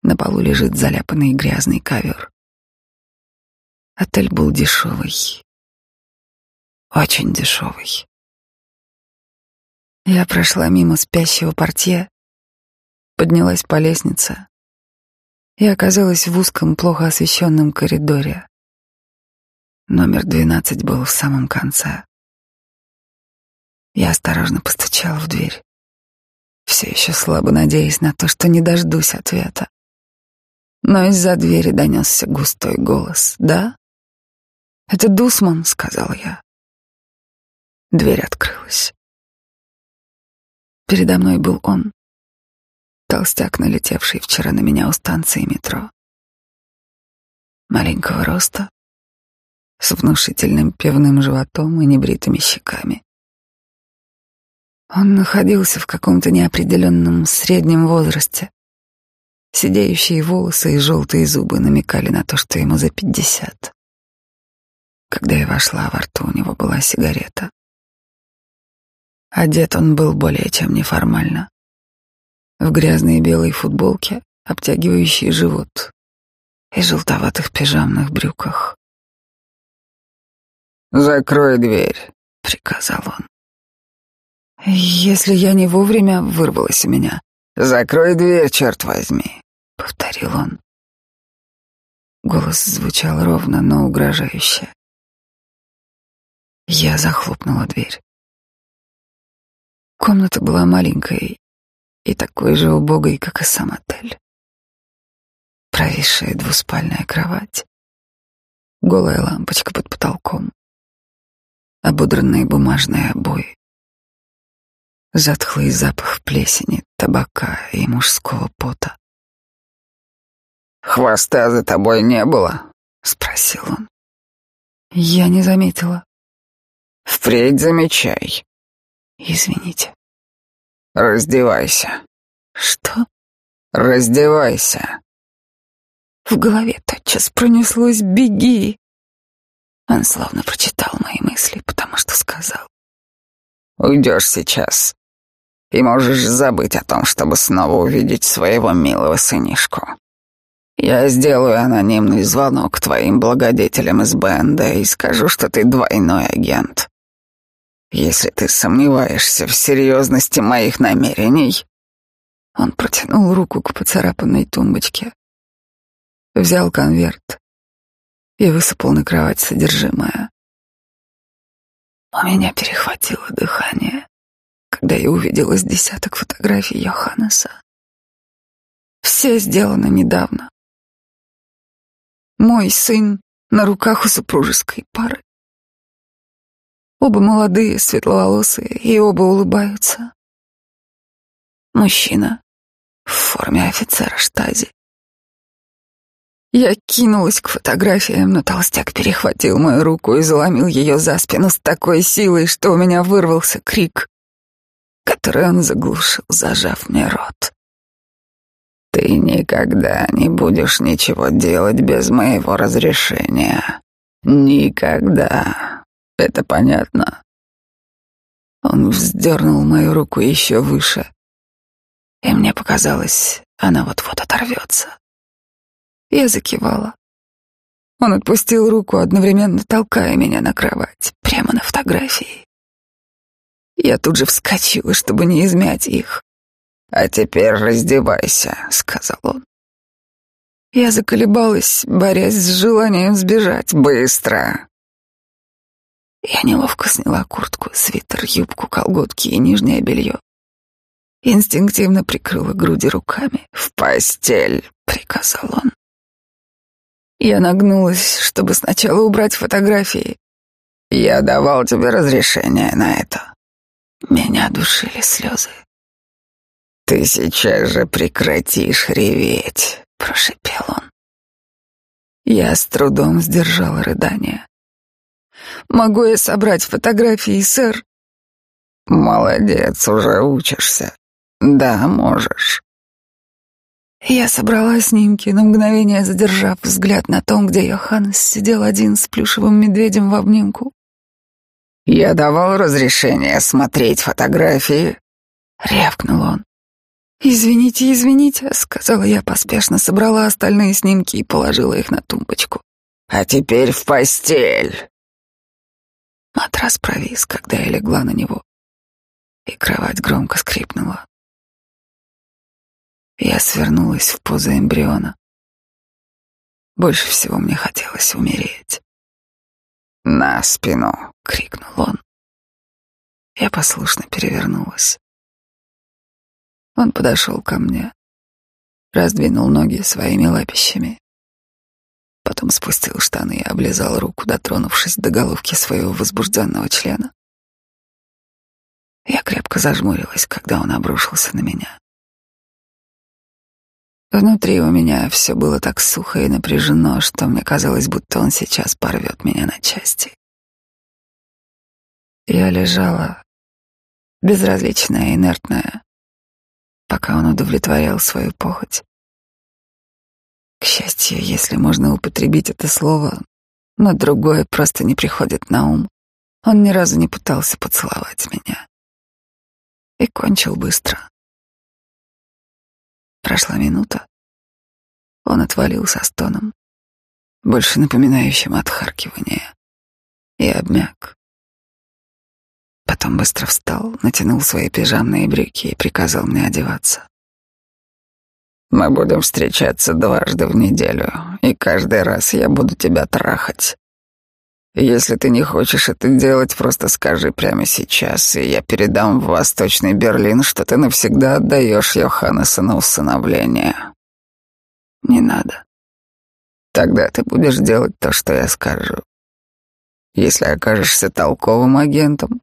На полу лежит заляпанный грязный ковер. Отель был дешевый. Очень дешевый. Я прошла мимо спящего портье, поднялась по лестнице и оказалась в узком, плохо освещенном коридоре. Номер двенадцать был в самом конце. Я осторожно постучала в дверь, все еще слабо надеясь на то, что не дождусь ответа. Но из-за двери донесся густой голос. «Да?» «Это Дусман», — сказал я. Дверь открылась. Передо мной был он, толстяк, налетевший вчера на меня у станции метро. Маленького роста, с внушительным пивным животом и небритыми щеками. Он находился в каком-то неопределенном среднем возрасте. Сидеющие волосы и желтые зубы намекали на то, что ему за пятьдесят. Когда я вошла, во рту у него была сигарета. Одет он был более чем неформально. В грязной белой футболке, обтягивающей живот, и желтоватых пижамных брюках. «Закрой дверь», — приказал он. «Если я не вовремя вырвалась у меня». «Закрой дверь, черт возьми», — повторил он. Голос звучал ровно, но угрожающе. Я захлопнула дверь. Комната была маленькой и такой же убогой, как и сам отель. Провисшая двуспальная кровать, голая лампочка под потолком, ободранные бумажные обои, затхлый запах плесени, табака и мужского пота. «Хвоста за тобой не было?» — спросил он. Я не заметила. «Впредь замечай». «Извините». «Раздевайся». «Что?» «Раздевайся». В голове тотчас пронеслось «беги». Он словно прочитал мои мысли, потому что сказал. «Уйдешь сейчас, и можешь забыть о том, чтобы снова увидеть своего милого сынишку. Я сделаю анонимный звонок твоим благодетелям из БНД и скажу, что ты двойной агент. Если ты сомневаешься в серьезности моих намерений...» Он протянул руку к поцарапанной тумбочке, взял конверт и высыпал на кровать содержимое. У меня перехватило дыхание, когда я увидела с десяток фотографий Йоханнеса. Все сделаны недавно. Мой сын на руках у супружеской пары. Оба молодые, светловолосые, и оба улыбаются. Мужчина в форме офицера штази. Я кинулась к фотографиям, но толстяк перехватил мою руку и заломил ее за спину с такой силой, что у меня вырвался крик, который он заглушил, зажав мне рот. «Ты никогда не будешь ничего делать без моего разрешения. Никогда. Это понятно?» Он вздернул мою руку еще выше, и мне показалось, она вот-вот оторвется. Я закивала. Он отпустил руку, одновременно толкая меня на кровать, прямо на фотографии. Я тут же вскочила, чтобы не измять их. «А теперь раздевайся», — сказал он. Я заколебалась, борясь с желанием сбежать. «Быстро!» Я неловко сняла куртку, свитер, юбку, колготки и нижнее белье. Инстинктивно прикрыла груди руками. «В постель!» — приказал он. Я нагнулась, чтобы сначала убрать фотографии. Я давал тебе разрешение на это. Меня душили слезы. Ты сейчас же прекратишь реветь, прошепел он. Я с трудом сдержала рыдание. Могу я собрать фотографии, сэр? Молодец, уже учишься. Да, можешь. Я собрала снимки, на мгновение задержав взгляд на том, где Йоханнес сидел один с плюшевым медведем в обнимку. «Я давал разрешение смотреть фотографии», — рявкнул он. «Извините, извините», — сказала я поспешно, собрала остальные снимки и положила их на тумбочку. «А теперь в постель». Матрас провис, когда я легла на него, и кровать громко скрипнула. Я свернулась в позу эмбриона. Больше всего мне хотелось умереть. «На спину!» — крикнул он. Я послушно перевернулась. Он подошел ко мне, раздвинул ноги своими лапищами, потом спустил штаны и облизал руку, дотронувшись до головки своего возбужденного члена. Я крепко зажмурилась, когда он обрушился на меня. Внутри у меня все было так сухо и напряжено, что мне казалось, будто он сейчас порвет меня на части. Я лежала, безразличная, инертная, пока он удовлетворял свою похоть. К счастью, если можно употребить это слово, но другое просто не приходит на ум. Он ни разу не пытался поцеловать меня. И кончил быстро. Прошла минута. Он отвалил со стоном, больше напоминающим отхаркивание, и обмяк. Потом быстро встал, натянул свои пижамные брюки и приказал мне одеваться. «Мы будем встречаться дважды в неделю, и каждый раз я буду тебя трахать. Если ты не хочешь это делать, просто скажи прямо сейчас, и я передам в Восточный Берлин, что ты навсегда отдаешь Йоханнеса на усыновление. Не надо. Тогда ты будешь делать то, что я скажу. Если окажешься толковым агентом,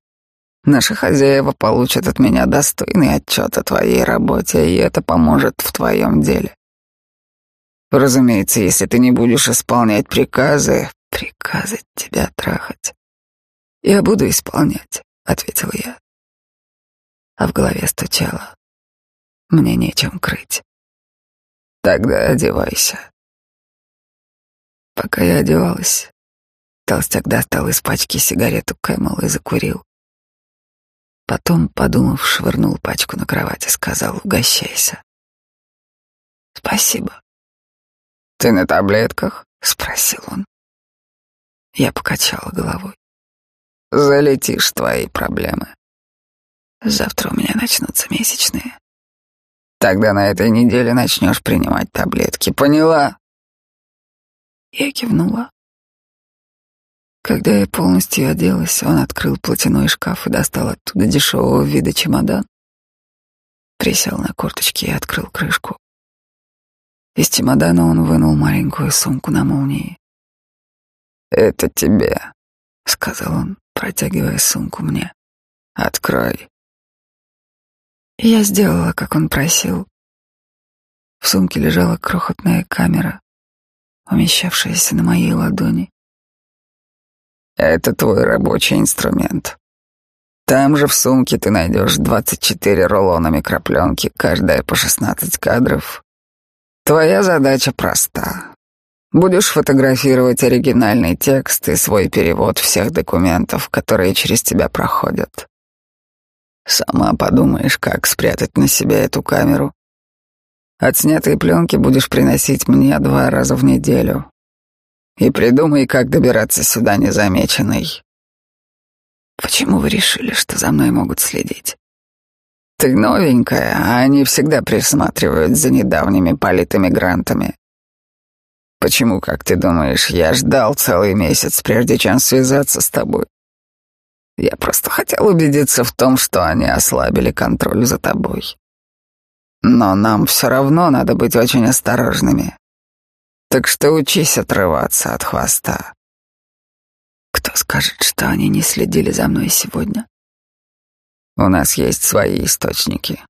наши хозяева получат от меня достойный отчет о твоей работе, и это поможет в твоем деле. Разумеется, если ты не будешь исполнять приказы, приказы тебя трахать. Я буду исполнять, ответил я. А в голове стучало. Мне нечем крыть. Тогда одевайся. Пока я одевалась, толстяк достал из пачки сигарету Camel и закурил. Потом, подумав, швырнул пачку на кровать и сказал «Угощайся». «Спасибо». «Ты на таблетках?» — спросил он. Я покачала головой. «Залетишь твои проблемы». «Завтра у меня начнутся месячные». «Тогда на этой неделе начнешь принимать таблетки, поняла?» Я кивнула. Когда я полностью оделась, он открыл платяной шкаф и достал оттуда дешевого вида чемодан. Присел на корточки и открыл крышку. Из чемодана он вынул маленькую сумку на молнии. «Это тебе», — сказал он, протягивая сумку мне. «Открой». Я сделала, как он просил. В сумке лежала крохотная камера, умещавшаяся на моей ладони. «Это твой рабочий инструмент. Там же в сумке ты найдешь 24 рулона микропленки, каждая по 16 кадров, Твоя задача проста. Будешь фотографировать оригинальный текст и свой перевод всех документов, которые через тебя проходят. Сама подумаешь, как спрятать на себя эту камеру. Отснятые пленки будешь приносить мне два раза в неделю. И придумай, как добираться сюда незамеченной. Почему вы решили, что за мной могут следить? Ты новенькая, а они всегда присматривают за недавними политэмигрантами. Почему, как ты думаешь, я ждал целый месяц, прежде чем связаться с тобой? Я просто хотел убедиться в том, что они ослабили контроль за тобой. Но нам все равно надо быть очень осторожными. Так что учись отрываться от хвоста. Кто скажет, что они не следили за мной сегодня? У нас есть свои источники.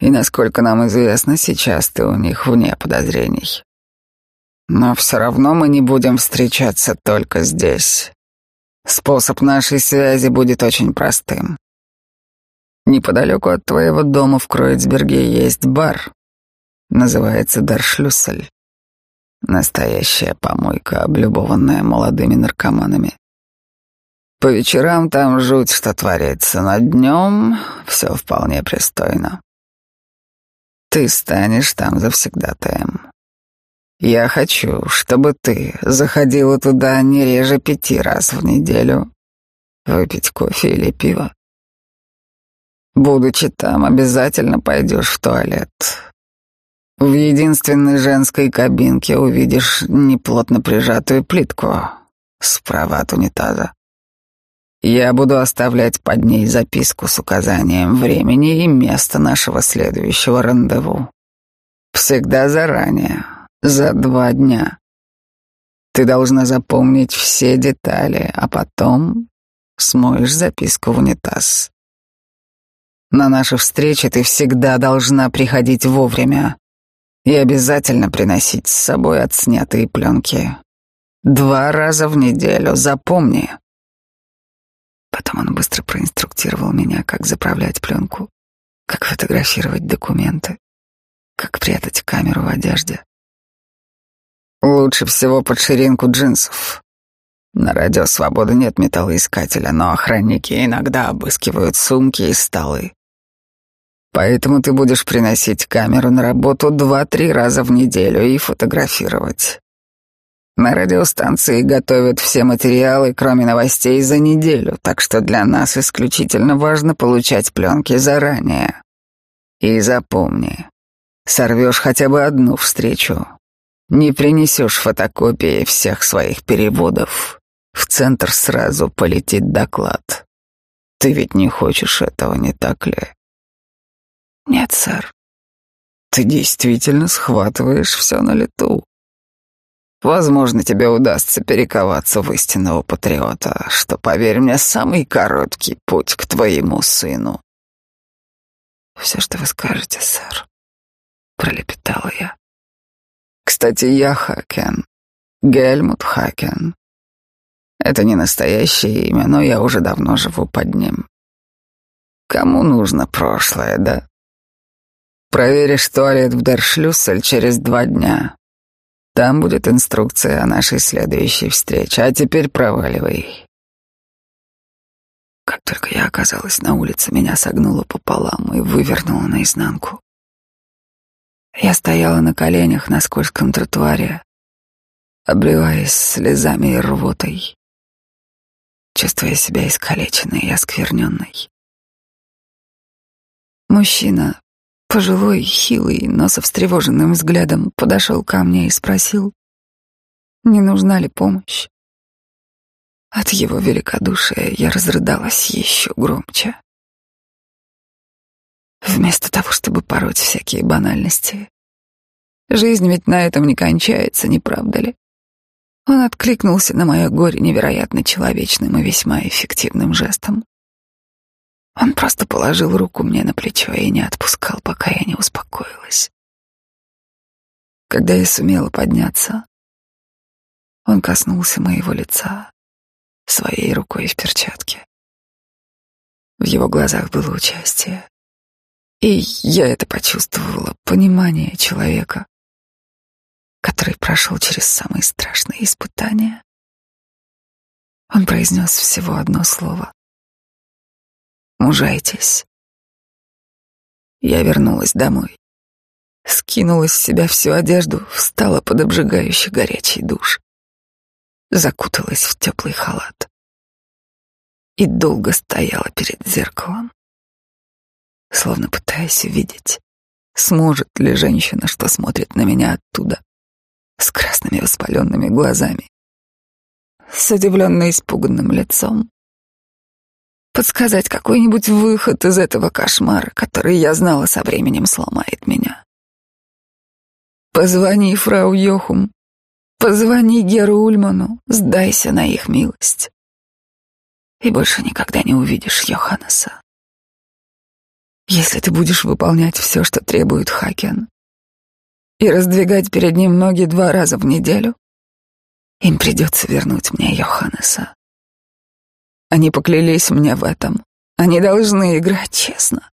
И насколько нам известно, сейчас ты у них вне подозрений. Но все равно мы не будем встречаться только здесь. Способ нашей связи будет очень простым. Неподалеку от твоего дома в Кроицберге есть бар. Называется Даршлюссель. Настоящая помойка, облюбованная молодыми наркоманами. По вечерам там жуть, что творится, но днем все вполне пристойно. Ты станешь там завсегдатаем. Я хочу, чтобы ты заходила туда не реже пяти раз в неделю, выпить кофе или пиво. Будучи там, обязательно пойдешь в туалет. В единственной женской кабинке увидишь неплотно прижатую плитку справа от унитаза. Я буду оставлять под ней записку с указанием времени и места нашего следующего рандеву. Всегда заранее, за два дня. Ты должна запомнить все детали, а потом смоешь записку в унитаз. На наши встречи ты всегда должна приходить вовремя и обязательно приносить с собой отснятые пленки. Два раза в неделю, запомни. Потом он быстро проинструктировал меня, как заправлять пленку, как фотографировать документы, как прятать камеру в одежде. Лучше всего под ширинку джинсов. На радио «Свобода» нет металлоискателя, но охранники иногда обыскивают сумки и столы. Поэтому ты будешь приносить камеру на работу два-три раза в неделю и фотографировать. На радиостанции готовят все материалы, кроме новостей, за неделю, так что для нас исключительно важно получать пленки заранее. И запомни, сорвешь хотя бы одну встречу, не принесешь фотокопии всех своих переводов, в центр сразу полетит доклад. Ты ведь не хочешь этого, не так ли? Нет, сэр. Ты действительно схватываешь все на лету. Возможно, тебе удастся перековаться в истинного патриота, что, поверь мне, самый короткий путь к твоему сыну. Все, что вы скажете, сэр, пролепетала я. Кстати, я Хакен, Гельмут Хакен. Это не настоящее имя, но я уже давно живу под ним. Кому нужно прошлое, да? Проверишь туалет в Дершлюссель через два дня. Там будет инструкция о нашей следующей встрече. А теперь проваливай. Как только я оказалась на улице, меня согнуло пополам и вывернуло наизнанку. Я стояла на коленях на скользком тротуаре, обливаясь слезами и рвотой, чувствуя себя искалеченной и оскверненной. Мужчина, Пожилой, хилый, но со встревоженным взглядом подошел ко мне и спросил, не нужна ли помощь. От его великодушия я разрыдалась еще громче. Вместо того, чтобы пороть всякие банальности. Жизнь ведь на этом не кончается, не правда ли? Он откликнулся на мое горе невероятно человечным и весьма эффективным жестом. Он просто положил руку мне на плечо и не отпускал, пока я не успокоилась. Когда я сумела подняться, он коснулся моего лица своей рукой в перчатке. В его глазах было участие, и я это почувствовала, понимание человека, который прошел через самые страшные испытания. Он произнес всего одно слово мужайтесь. Я вернулась домой, скинула с себя всю одежду, встала под обжигающий горячий душ, закуталась в теплый халат и долго стояла перед зеркалом, словно пытаясь увидеть, сможет ли женщина, что смотрит на меня оттуда, с красными воспаленными глазами, с удивленно испуганным лицом, подсказать какой-нибудь выход из этого кошмара, который, я знала, со временем сломает меня. Позвони фрау Йохум, позвони Геру Ульману, сдайся на их милость. И больше никогда не увидишь Йоханнеса. Если ты будешь выполнять все, что требует Хакен, и раздвигать перед ним ноги два раза в неделю, им придется вернуть мне Йоханнеса. Они поклялись мне в этом. Они должны играть честно.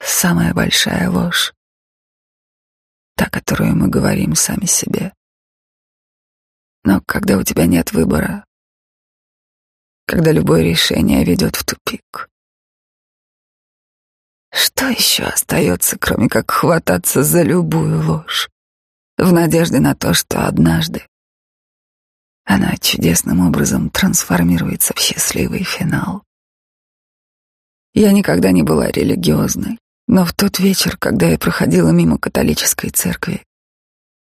Самая большая ложь — та, которую мы говорим сами себе. Но когда у тебя нет выбора, когда любое решение ведет в тупик, что еще остается, кроме как хвататься за любую ложь, в надежде на то, что однажды она чудесным образом трансформируется в счастливый финал. Я никогда не была религиозной, но в тот вечер, когда я проходила мимо католической церкви,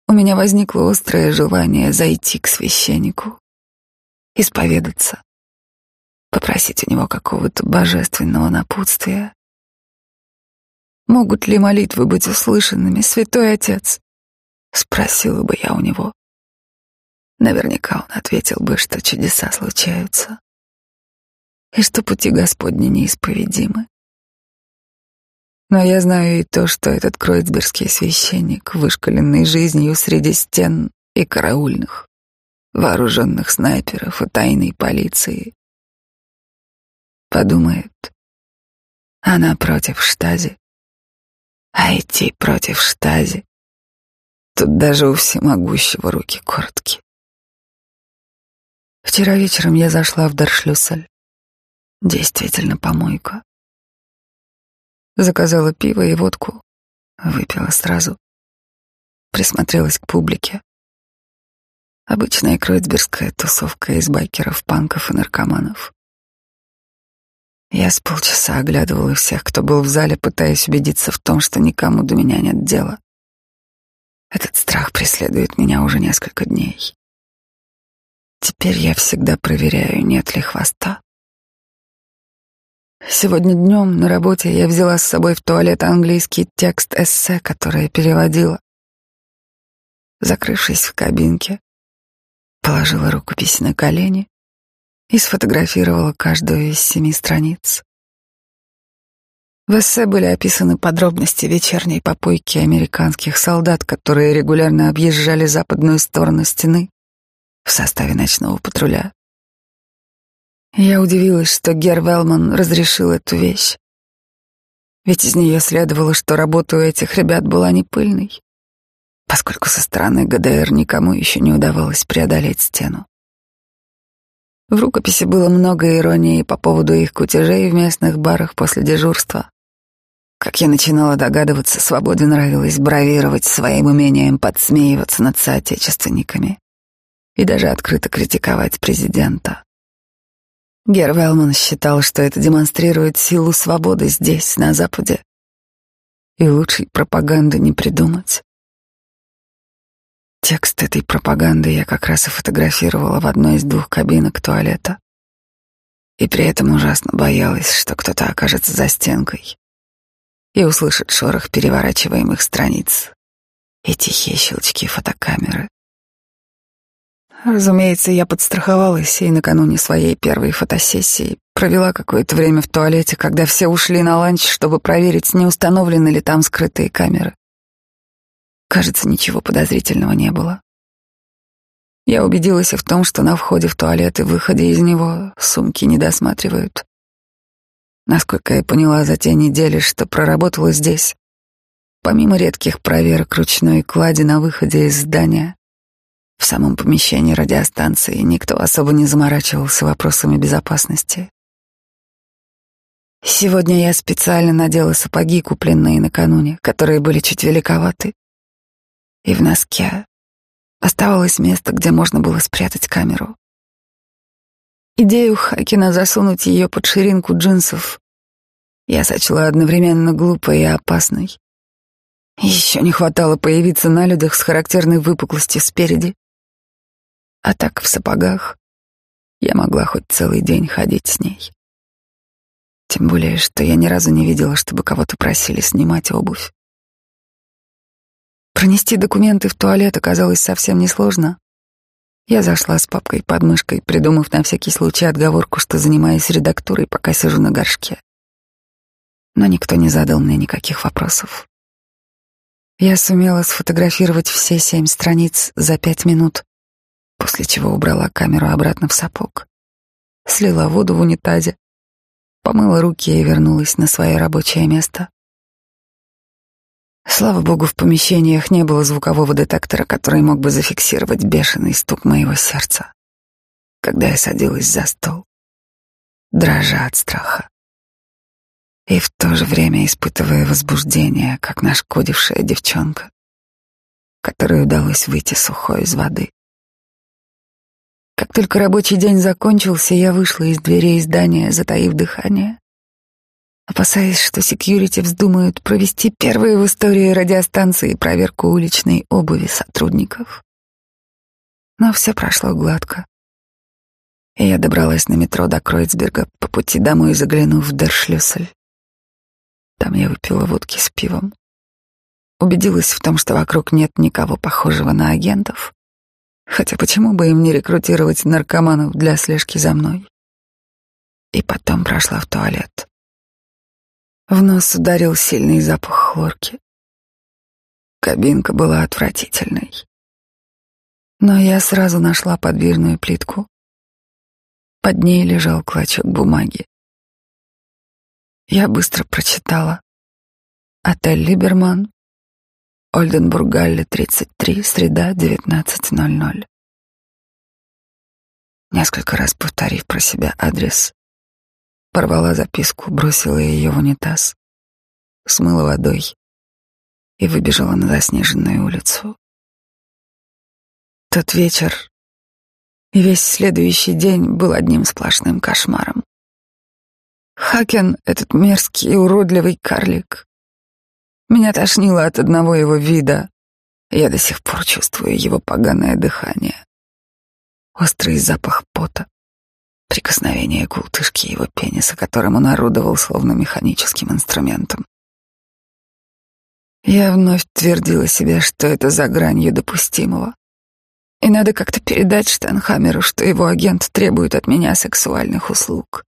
у меня возникло острое желание зайти к священнику, исповедаться, попросить у него какого-то божественного напутствия. «Могут ли молитвы быть услышанными, святой отец?» — спросила бы я у него. Наверняка он ответил бы, что чудеса случаются и что пути Господни неисповедимы. Но я знаю и то, что этот кройцбергский священник, вышкаленный жизнью среди стен и караульных, вооруженных снайперов и тайной полиции, подумает, она против штази, а идти против штази, тут даже у всемогущего руки короткие. Вчера вечером я зашла в Даршлюссель. Действительно помойка. Заказала пиво и водку. Выпила сразу. Присмотрелась к публике. Обычная кройцбергская тусовка из байкеров, панков и наркоманов. Я с полчаса оглядывала всех, кто был в зале, пытаясь убедиться в том, что никому до меня нет дела. Этот страх преследует меня уже несколько дней. Теперь я всегда проверяю, нет ли хвоста. Сегодня днем на работе я взяла с собой в туалет английский текст эссе, которое переводила. Закрывшись в кабинке, положила рукопись на колени и сфотографировала каждую из семи страниц. В эссе были описаны подробности вечерней попойки американских солдат, которые регулярно объезжали западную сторону стены в составе ночного патруля. Я удивилась, что Гер Велман разрешил эту вещь. Ведь из нее следовало, что работа у этих ребят была не пыльной, поскольку со стороны ГДР никому еще не удавалось преодолеть стену. В рукописи было много иронии по поводу их кутежей в местных барах после дежурства. Как я начинала догадываться, свободе нравилось бравировать своим умением подсмеиваться над соотечественниками и даже открыто критиковать президента. Гер Велман считал, что это демонстрирует силу свободы здесь, на Западе. И лучшей пропаганды не придумать. Текст этой пропаганды я как раз и фотографировала в одной из двух кабинок туалета. И при этом ужасно боялась, что кто-то окажется за стенкой и услышит шорох переворачиваемых страниц и тихие щелчки фотокамеры. Разумеется, я подстраховалась и накануне своей первой фотосессии провела какое-то время в туалете, когда все ушли на ланч, чтобы проверить, не установлены ли там скрытые камеры. Кажется, ничего подозрительного не было. Я убедилась в том, что на входе в туалет и выходе из него сумки не досматривают. Насколько я поняла за те недели, что проработала здесь, помимо редких проверок ручной клади на выходе из здания, в самом помещении радиостанции никто особо не заморачивался вопросами безопасности. Сегодня я специально надела сапоги, купленные накануне, которые были чуть великоваты. И в носке оставалось место, где можно было спрятать камеру. Идею Хакина засунуть ее под ширинку джинсов я сочла одновременно глупой и опасной. Еще не хватало появиться на людях с характерной выпуклостью спереди. А так в сапогах я могла хоть целый день ходить с ней. Тем более, что я ни разу не видела, чтобы кого-то просили снимать обувь. Пронести документы в туалет оказалось совсем несложно. Я зашла с папкой под мышкой, придумав на всякий случай отговорку, что занимаюсь редактурой, пока сижу на горшке. Но никто не задал мне никаких вопросов. Я сумела сфотографировать все семь страниц за пять минут после чего убрала камеру обратно в сапог, слила воду в унитазе, помыла руки и вернулась на свое рабочее место. Слава богу, в помещениях не было звукового детектора, который мог бы зафиксировать бешеный стук моего сердца, когда я садилась за стол, дрожа от страха и в то же время испытывая возбуждение, как нашкодившая девчонка, которой удалось выйти сухой из воды. Как только рабочий день закончился, я вышла из дверей здания, затаив дыхание, опасаясь, что секьюрити вздумают провести первые в истории радиостанции проверку уличной обуви сотрудников. Но все прошло гладко. И я добралась на метро до Кройцберга по пути домой, заглянув в Дершлюссель. Там я выпила водки с пивом. Убедилась в том, что вокруг нет никого похожего на агентов, Хотя почему бы им не рекрутировать наркоманов для слежки за мной? И потом прошла в туалет. В нос ударил сильный запах хлорки. Кабинка была отвратительной. Но я сразу нашла подвижную плитку. Под ней лежал клочок бумаги. Я быстро прочитала. Отель Либерман, Ольденбург-Галле, 33, среда, 19.00. Несколько раз повторив про себя адрес, порвала записку, бросила ее в унитаз, смыла водой и выбежала на заснеженную улицу. Тот вечер и весь следующий день был одним сплошным кошмаром. Хакен, этот мерзкий и уродливый карлик, меня тошнило от одного его вида. Я до сих пор чувствую его поганое дыхание. острый запах пота, прикосновение култышки его пениса, которым он орудовал словно механическим инструментом. Я вновь твердила себе, что это за гранью допустимого. И надо как-то передать Штенхамеру, что его агент требует от меня сексуальных услуг.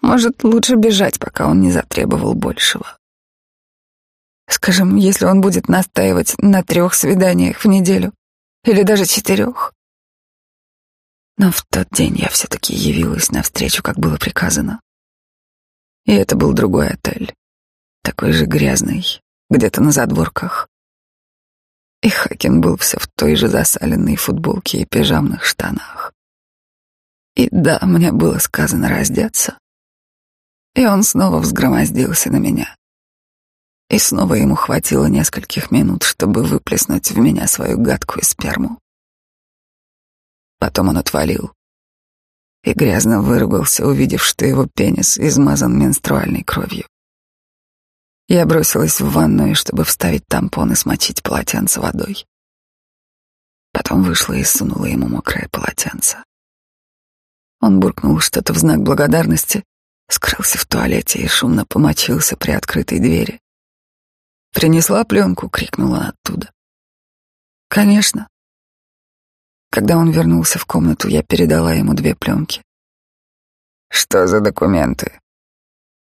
Может, лучше бежать, пока он не затребовал большего. Скажем, если он будет настаивать на трех свиданиях в неделю, или даже четырех. Но в тот день я все-таки явилась навстречу, как было приказано. И это был другой отель, такой же грязный, где-то на задворках. И Хакин был все в той же засаленной футболке и пижамных штанах. И да, мне было сказано раздеться. И он снова взгромоздился на меня. И снова ему хватило нескольких минут, чтобы выплеснуть в меня свою гадкую сперму. Потом он отвалил и грязно выругался, увидев, что его пенис измазан менструальной кровью. Я бросилась в ванную, чтобы вставить тампон и смочить полотенце водой. Потом вышла и сунула ему мокрое полотенце. Он буркнул что-то в знак благодарности, скрылся в туалете и шумно помочился при открытой двери. «Принесла пленку?» — крикнула оттуда. «Конечно». Когда он вернулся в комнату, я передала ему две пленки. «Что за документы?»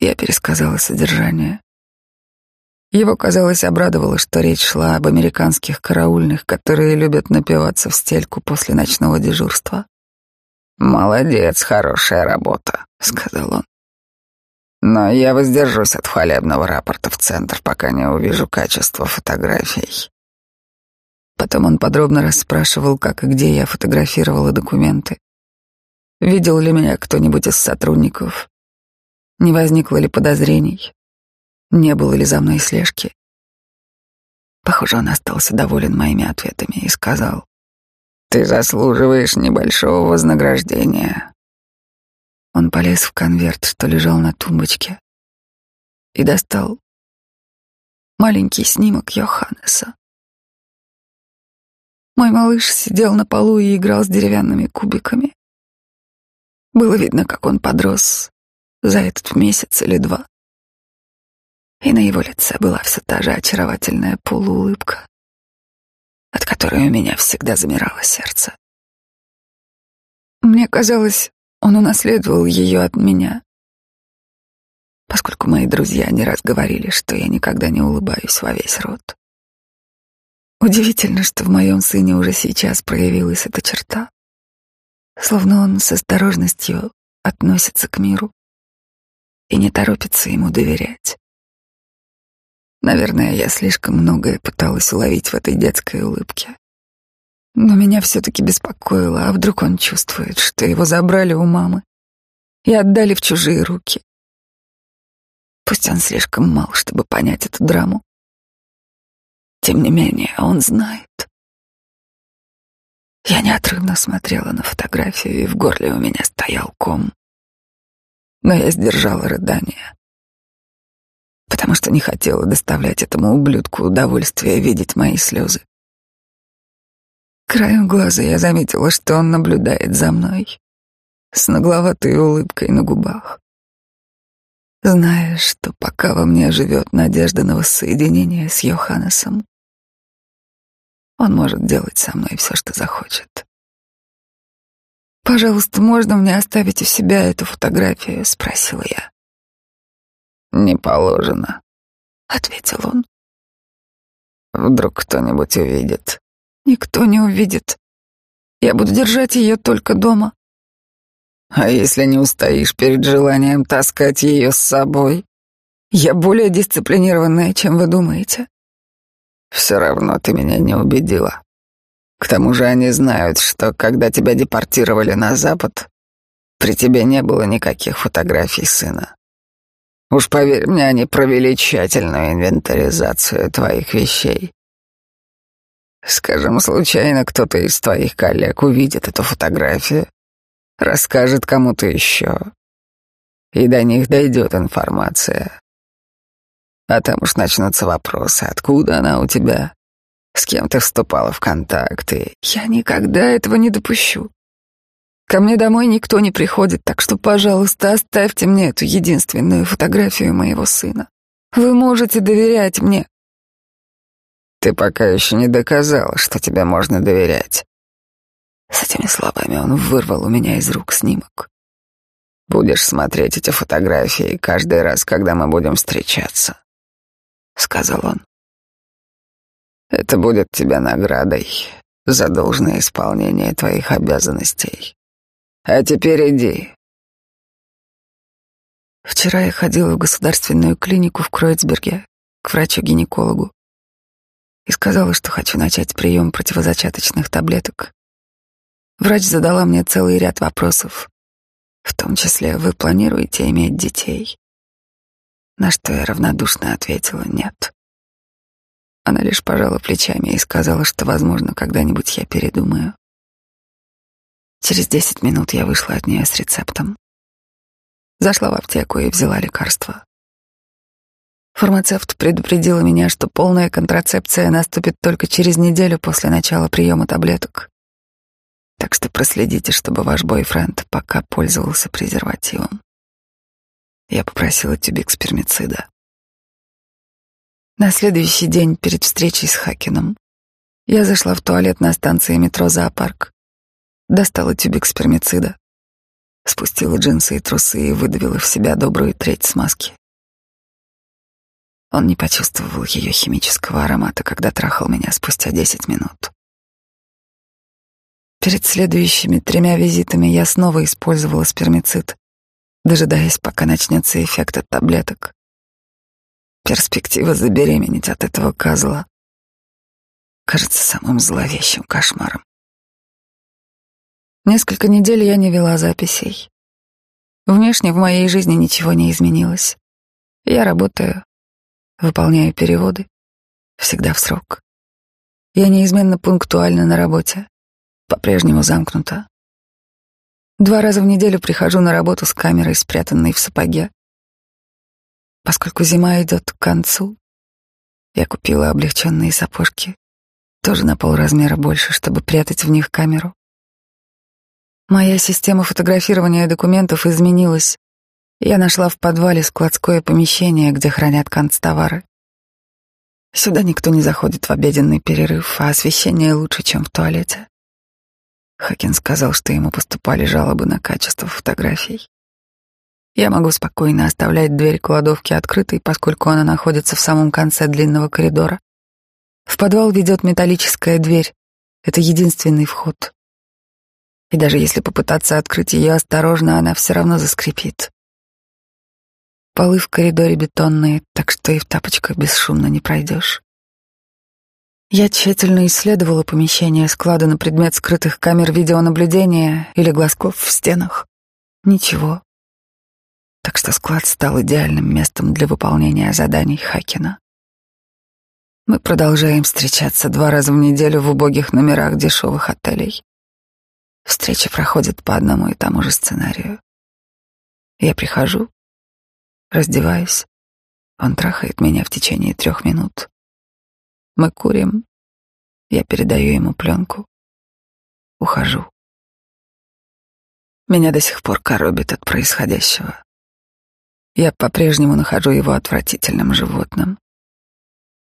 Я пересказала содержание. Его, казалось, обрадовало, что речь шла об американских караульных, которые любят напиваться в стельку после ночного дежурства. «Молодец, хорошая работа», — сказал он. «Но я воздержусь от хвалебного рапорта в центр, пока не увижу качество фотографий». Потом он подробно расспрашивал, как и где я фотографировала документы. Видел ли меня кто-нибудь из сотрудников? Не возникло ли подозрений? Не было ли за мной слежки? Похоже, он остался доволен моими ответами и сказал, «Ты заслуживаешь небольшого вознаграждения». Он полез в конверт, что лежал на тумбочке, и достал маленький снимок Йоханнеса. Мой малыш сидел на полу и играл с деревянными кубиками. Было видно, как он подрос за этот месяц или два и на его лице была все та же очаровательная полуулыбка, от которой у меня всегда замирало сердце. Мне казалось, он унаследовал ее от меня, поскольку мои друзья не раз говорили, что я никогда не улыбаюсь во весь рот. Удивительно, что в моем сыне уже сейчас проявилась эта черта, словно он с осторожностью относится к миру и не торопится ему доверять. Наверное, я слишком многое пыталась уловить в этой детской улыбке. Но меня все-таки беспокоило, а вдруг он чувствует, что его забрали у мамы и отдали в чужие руки. Пусть он слишком мал, чтобы понять эту драму. Тем не менее, он знает. Я неотрывно смотрела на фотографию, и в горле у меня стоял ком. Но я сдержала рыдание потому что не хотела доставлять этому ублюдку удовольствие видеть мои слезы. Краем глаза я заметила, что он наблюдает за мной с нагловатой улыбкой на губах, зная, что пока во мне живет надежда на воссоединение с Йоханнесом, он может делать со мной все, что захочет. «Пожалуйста, можно мне оставить у себя эту фотографию?» — спросила я. «Не положено», — ответил он. «Вдруг кто-нибудь увидит?» «Никто не увидит. Я буду держать ее только дома». «А если не устоишь перед желанием таскать ее с собой?» «Я более дисциплинированная, чем вы думаете». «Все равно ты меня не убедила. К тому же они знают, что когда тебя депортировали на Запад, при тебе не было никаких фотографий сына. Уж поверь мне, они провели тщательную инвентаризацию твоих вещей. Скажем, случайно кто-то из твоих коллег увидит эту фотографию, расскажет кому-то еще, и до них дойдет информация. А там уж начнутся вопросы, откуда она у тебя, с кем ты вступала в контакты. Я никогда этого не допущу. Ко мне домой никто не приходит, так что, пожалуйста, оставьте мне эту единственную фотографию моего сына. Вы можете доверять мне. Ты пока еще не доказала, что тебе можно доверять. С этими словами он вырвал у меня из рук снимок. Будешь смотреть эти фотографии каждый раз, когда мы будем встречаться, сказал он. Это будет тебе наградой за должное исполнение твоих обязанностей. А теперь иди. Вчера я ходила в государственную клинику в Кройцберге к врачу-гинекологу и сказала, что хочу начать прием противозачаточных таблеток. Врач задала мне целый ряд вопросов, в том числе вы планируете иметь детей? На что я равнодушно ответила «нет». Она лишь пожала плечами и сказала, что, возможно, когда-нибудь я передумаю. Через десять минут я вышла от нее с рецептом. Зашла в аптеку и взяла лекарство. Фармацевт предупредила меня, что полная контрацепция наступит только через неделю после начала приема таблеток. Так что проследите, чтобы ваш бойфренд пока пользовался презервативом. Я попросила тюбик спермицида. На следующий день перед встречей с Хакином я зашла в туалет на станции метро «Зоопарк». Достала тюбик спермицида, спустила джинсы и трусы и выдавила в себя добрую треть смазки. Он не почувствовал ее химического аромата, когда трахал меня спустя десять минут. Перед следующими тремя визитами я снова использовала спермицид, дожидаясь, пока начнется эффект от таблеток. Перспектива забеременеть от этого козла кажется самым зловещим кошмаром. Несколько недель я не вела записей. Внешне в моей жизни ничего не изменилось. Я работаю, выполняю переводы, всегда в срок. Я неизменно пунктуальна на работе, по-прежнему замкнута. Два раза в неделю прихожу на работу с камерой, спрятанной в сапоге. Поскольку зима идет к концу, я купила облегченные сапожки, тоже на полразмера больше, чтобы прятать в них камеру. Моя система фотографирования документов изменилась. Я нашла в подвале складское помещение, где хранят канцтовары. Сюда никто не заходит в обеденный перерыв, а освещение лучше, чем в туалете. Хакин сказал, что ему поступали жалобы на качество фотографий. Я могу спокойно оставлять дверь кладовки открытой, поскольку она находится в самом конце длинного коридора. В подвал ведет металлическая дверь. Это единственный вход и даже если попытаться открыть ее осторожно, она все равно заскрипит. Полы в коридоре бетонные, так что и в тапочках бесшумно не пройдешь. Я тщательно исследовала помещение склада на предмет скрытых камер видеонаблюдения или глазков в стенах. Ничего. Так что склад стал идеальным местом для выполнения заданий Хакина. Мы продолжаем встречаться два раза в неделю в убогих номерах дешевых отелей. Встреча проходит по одному и тому же сценарию. Я прихожу, раздеваюсь, он трахает меня в течение трех минут. Мы курим, я передаю ему пленку, ухожу. Меня до сих пор коробит от происходящего. Я по-прежнему нахожу его отвратительным животным.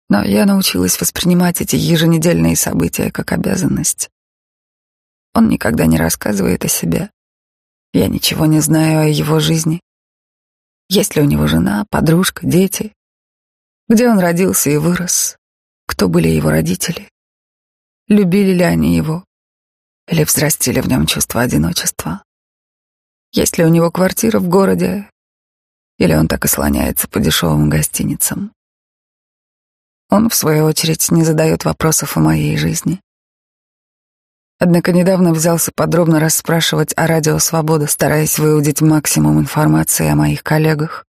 Но я научилась воспринимать эти еженедельные события как обязанность. Он никогда не рассказывает о себе. Я ничего не знаю о его жизни. Есть ли у него жена, подружка, дети? Где он родился и вырос? Кто были его родители? Любили ли они его? Или взрастили в нем чувство одиночества? Есть ли у него квартира в городе? Или он так и слоняется по дешевым гостиницам? Он, в свою очередь, не задает вопросов о моей жизни. Однако недавно взялся подробно расспрашивать о радио «Свобода», стараясь выудить максимум информации о моих коллегах.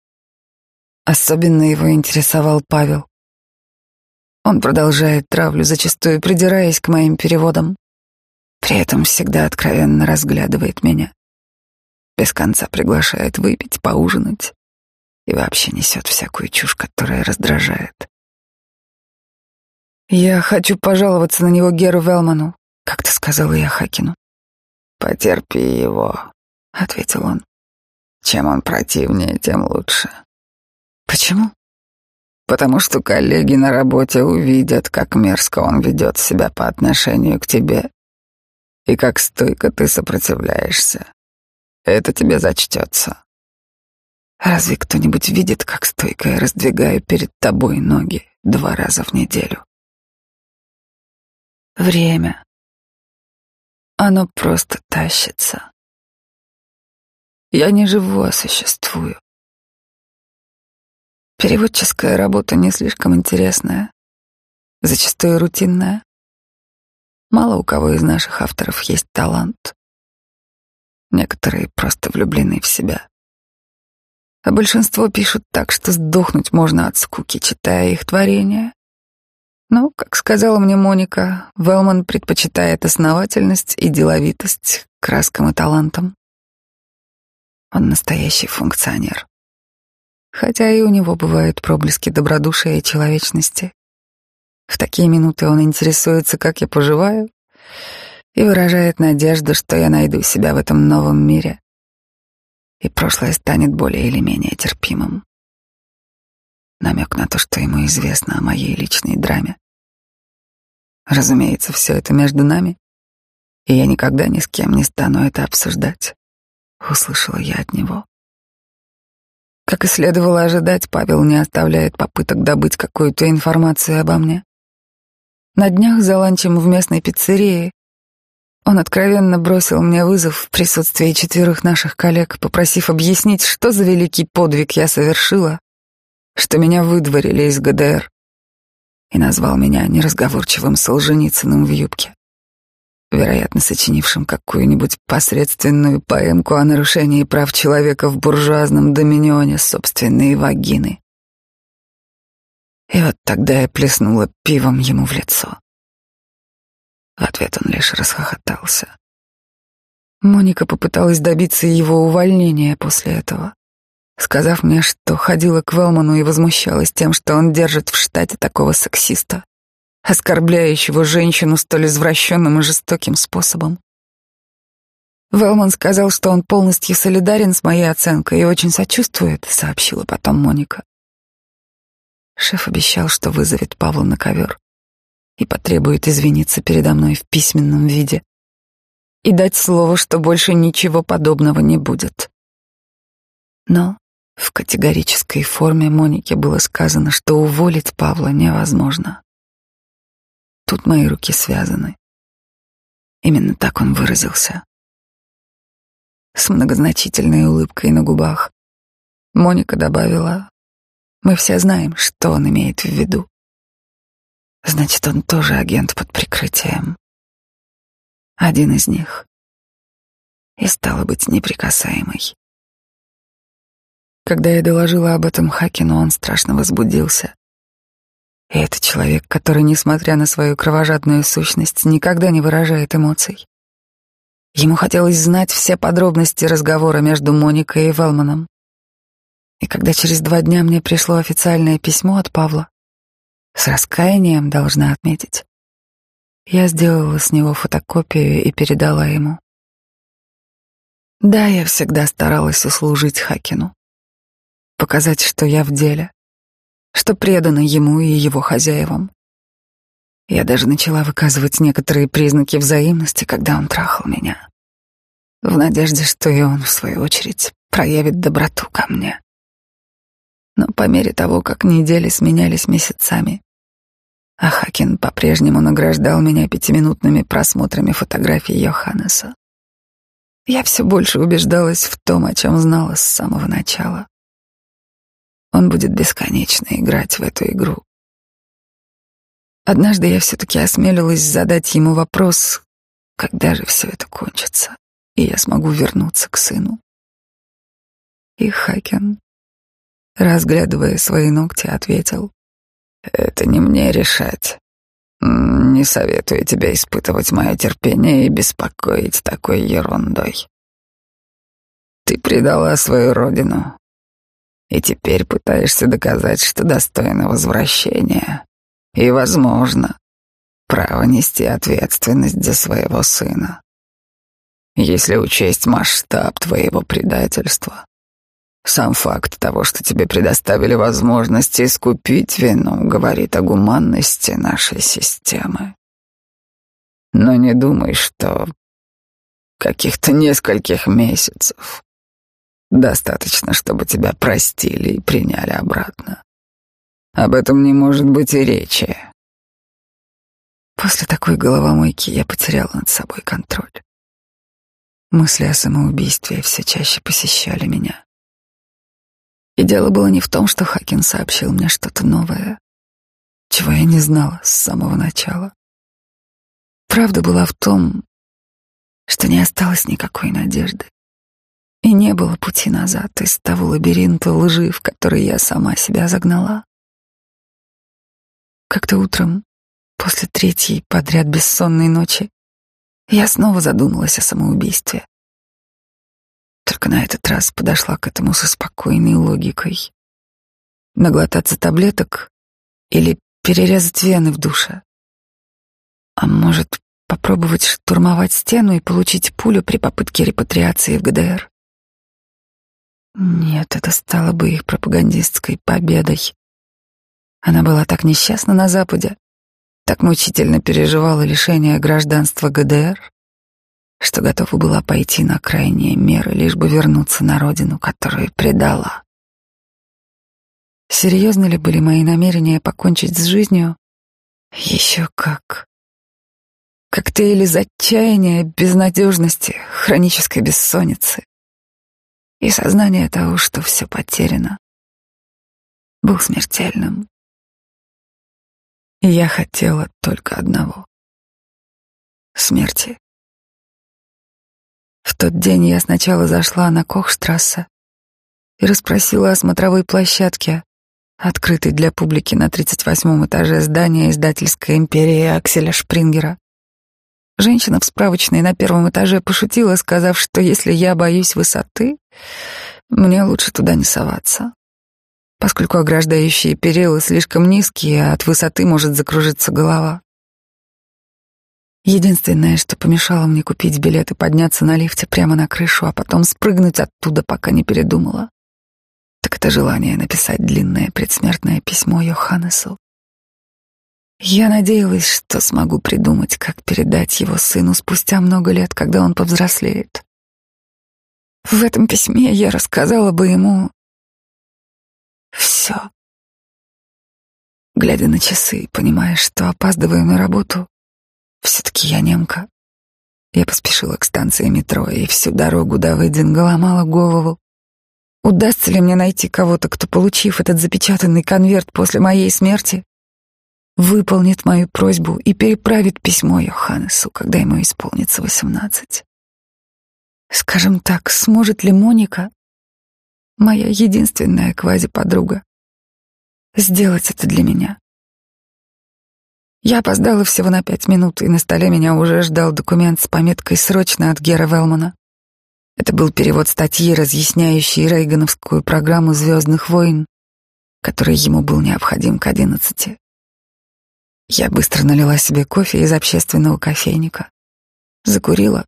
Особенно его интересовал Павел. Он продолжает травлю, зачастую придираясь к моим переводам. При этом всегда откровенно разглядывает меня. Без конца приглашает выпить, поужинать и вообще несет всякую чушь, которая раздражает. Я хочу пожаловаться на него Геру Велману, как-то сказала я Хакину. Потерпи его, ответил он. Чем он противнее, тем лучше. Почему? Потому что коллеги на работе увидят, как мерзко он ведет себя по отношению к тебе и как стойко ты сопротивляешься. Это тебе зачтется. Разве кто-нибудь видит, как стойко я раздвигаю перед тобой ноги два раза в неделю? Время. Оно просто тащится. Я не живу, а существую. Переводческая работа не слишком интересная, зачастую рутинная. Мало у кого из наших авторов есть талант. Некоторые просто влюблены в себя. А большинство пишут так, что сдохнуть можно от скуки, читая их творения. Но, как сказала мне Моника, Велман предпочитает основательность и деловитость краскам и талантам. Он настоящий функционер. Хотя и у него бывают проблески добродушия и человечности. В такие минуты он интересуется, как я поживаю, и выражает надежду, что я найду себя в этом новом мире, и прошлое станет более или менее терпимым. Намек на то, что ему известно о моей личной драме. Разумеется, все это между нами, и я никогда ни с кем не стану это обсуждать. Услышала я от него. Как и следовало ожидать, Павел не оставляет попыток добыть какую-то информацию обо мне. На днях за ланчем в местной пиццерии он откровенно бросил мне вызов в присутствии четверых наших коллег, попросив объяснить, что за великий подвиг я совершила, что меня выдворили из ГДР, и назвал меня неразговорчивым Солженицыным в юбке, вероятно, сочинившим какую-нибудь посредственную поэмку о нарушении прав человека в буржуазном доминионе собственной вагины. И вот тогда я плеснула пивом ему в лицо. В ответ он лишь расхохотался. Моника попыталась добиться его увольнения после этого, сказав мне, что ходила к Велману и возмущалась тем, что он держит в штате такого сексиста, оскорбляющего женщину столь извращенным и жестоким способом. Велман сказал, что он полностью солидарен с моей оценкой и очень сочувствует, сообщила потом Моника. Шеф обещал, что вызовет Павла на ковер и потребует извиниться передо мной в письменном виде и дать слово, что больше ничего подобного не будет. Но в категорической форме Монике было сказано, что уволить Павла невозможно. Тут мои руки связаны. Именно так он выразился. С многозначительной улыбкой на губах Моника добавила, «Мы все знаем, что он имеет в виду. Значит, он тоже агент под прикрытием. Один из них. И стало быть неприкасаемый. Когда я доложила об этом Хакину, он страшно возбудился. И это человек, который, несмотря на свою кровожадную сущность, никогда не выражает эмоций. Ему хотелось знать все подробности разговора между Моникой и Велманом. И когда через два дня мне пришло официальное письмо от Павла, с раскаянием, должна отметить. Я сделала с него фотокопию и передала ему. Да, я всегда старалась услужить Хакину. Показать, что я в деле, что предана ему и его хозяевам. Я даже начала выказывать некоторые признаки взаимности, когда он трахал меня. В надежде, что и он, в свою очередь, проявит доброту ко мне. Но по мере того, как недели сменялись месяцами, а Хакин по-прежнему награждал меня пятиминутными просмотрами фотографий Йоханнеса. Я все больше убеждалась в том, о чем знала с самого начала. Он будет бесконечно играть в эту игру. Однажды я все-таки осмелилась задать ему вопрос, когда же все это кончится, и я смогу вернуться к сыну. И Хакен, разглядывая свои ногти, ответил, это не мне решать. Не советую тебе испытывать мое терпение и беспокоить такой ерундой. Ты предала свою родину, и теперь пытаешься доказать, что достойна возвращения. И, возможно, право нести ответственность за своего сына. Если учесть масштаб твоего предательства, сам факт того, что тебе предоставили возможность искупить вину, говорит о гуманности нашей системы. Но не думай, что каких-то нескольких месяцев достаточно, чтобы тебя простили и приняли обратно. Об этом не может быть и речи. После такой головомойки я потеряла над собой контроль. Мысли о самоубийстве все чаще посещали меня. И дело было не в том, что Хакин сообщил мне что-то новое, чего я не знала с самого начала. Правда была в том, что не осталось никакой надежды. И не было пути назад из того лабиринта лжи, в который я сама себя загнала. Как-то утром, после третьей подряд бессонной ночи, я снова задумалась о самоубийстве только на этот раз подошла к этому со спокойной логикой. Наглотаться таблеток или перерезать вены в душе. А может, попробовать штурмовать стену и получить пулю при попытке репатриации в ГДР? Нет, это стало бы их пропагандистской победой. Она была так несчастна на Западе, так мучительно переживала лишение гражданства ГДР, что готова была пойти на крайние меры, лишь бы вернуться на родину, которую предала. Серьезны ли были мои намерения покончить с жизнью? Еще как. Коктейль из отчаяния, безнадежности, хронической бессонницы и сознание того, что все потеряно, был смертельным. И я хотела только одного — смерти. В тот день я сначала зашла на Кохштрассе и расспросила о смотровой площадке, открытой для публики на 38-м этаже здания издательской империи Акселя Шпрингера. Женщина в справочной на первом этаже пошутила, сказав, что если я боюсь высоты, мне лучше туда не соваться, поскольку ограждающие перила слишком низкие, а от высоты может закружиться голова. Единственное, что помешало мне купить билет и подняться на лифте прямо на крышу, а потом спрыгнуть оттуда, пока не передумала, так это желание написать длинное предсмертное письмо Йоханнесу. Я надеялась, что смогу придумать, как передать его сыну спустя много лет, когда он повзрослеет. В этом письме я рассказала бы ему все. Глядя на часы, понимая, что опаздываю на работу, все-таки я немка. Я поспешила к станции метро и всю дорогу до Выдинга ломала голову. Удастся ли мне найти кого-то, кто, получив этот запечатанный конверт после моей смерти, выполнит мою просьбу и переправит письмо Йоханнесу, когда ему исполнится восемнадцать? Скажем так, сможет ли Моника, моя единственная квази-подруга, сделать это для меня? Я опоздала всего на пять минут, и на столе меня уже ждал документ с пометкой «Срочно» от Гера Велмана. Это был перевод статьи, разъясняющей рейгановскую программу «Звездных войн», который ему был необходим к одиннадцати. Я быстро налила себе кофе из общественного кофейника, закурила,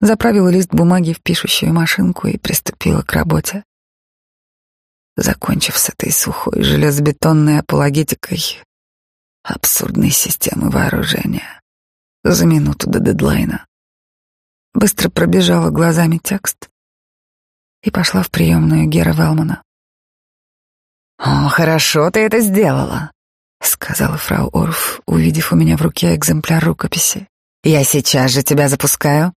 заправила лист бумаги в пишущую машинку и приступила к работе. Закончив с этой сухой железобетонной апологетикой, абсурдной системы вооружения за минуту до дедлайна. Быстро пробежала глазами текст и пошла в приемную Гера Велмана. «О, хорошо ты это сделала», — сказала фрау Орф, увидев у меня в руке экземпляр рукописи. «Я сейчас же тебя запускаю».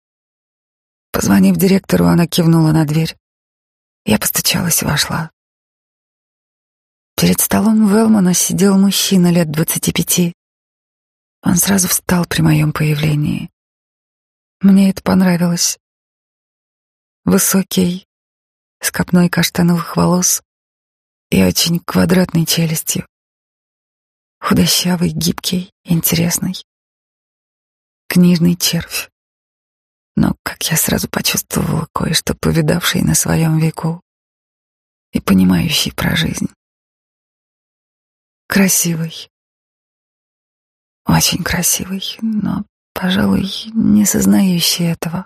Позвонив директору, она кивнула на дверь. Я постучалась и вошла. Перед столом Велмана сидел мужчина лет двадцати пяти. Он сразу встал при моем появлении. Мне это понравилось. Высокий, с копной каштановых волос и очень квадратной челюстью. Худощавый, гибкий, интересный. Книжный червь. Но, как я сразу почувствовала, кое-что повидавший на своем веку и понимающий про жизнь. Красивый. Очень красивый, но, пожалуй, не сознающий этого.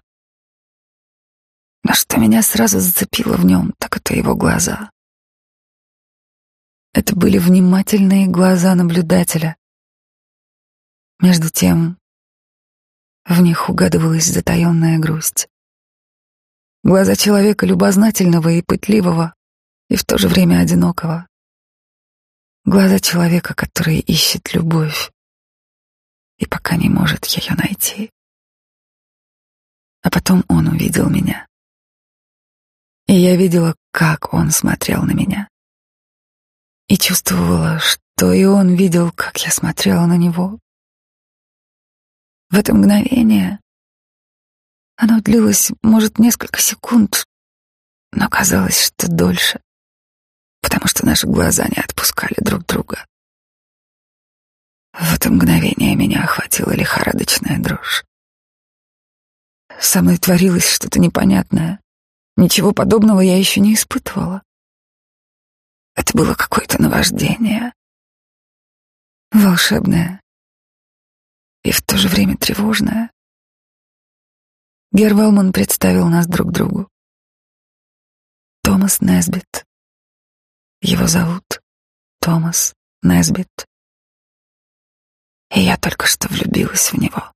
Но что меня сразу зацепило в нем, так это его глаза. Это были внимательные глаза наблюдателя. Между тем, в них угадывалась затаенная грусть. Глаза человека любознательного и пытливого, и в то же время одинокого. Глаза человека, который ищет любовь и пока не может ее найти. А потом он увидел меня. И я видела, как он смотрел на меня. И чувствовала, что и он видел, как я смотрела на него. В это мгновение оно длилось, может, несколько секунд, но казалось, что дольше, потому что наши глаза не отпускали друг друга. В это мгновение меня охватила лихорадочная дрожь. Со мной творилось что-то непонятное. Ничего подобного я еще не испытывала. Это было какое-то наваждение. Волшебное и в то же время тревожное. Гервелман представил нас друг другу. Томас Несбит. Его зовут Томас Несбит. И я только что влюбилась в него.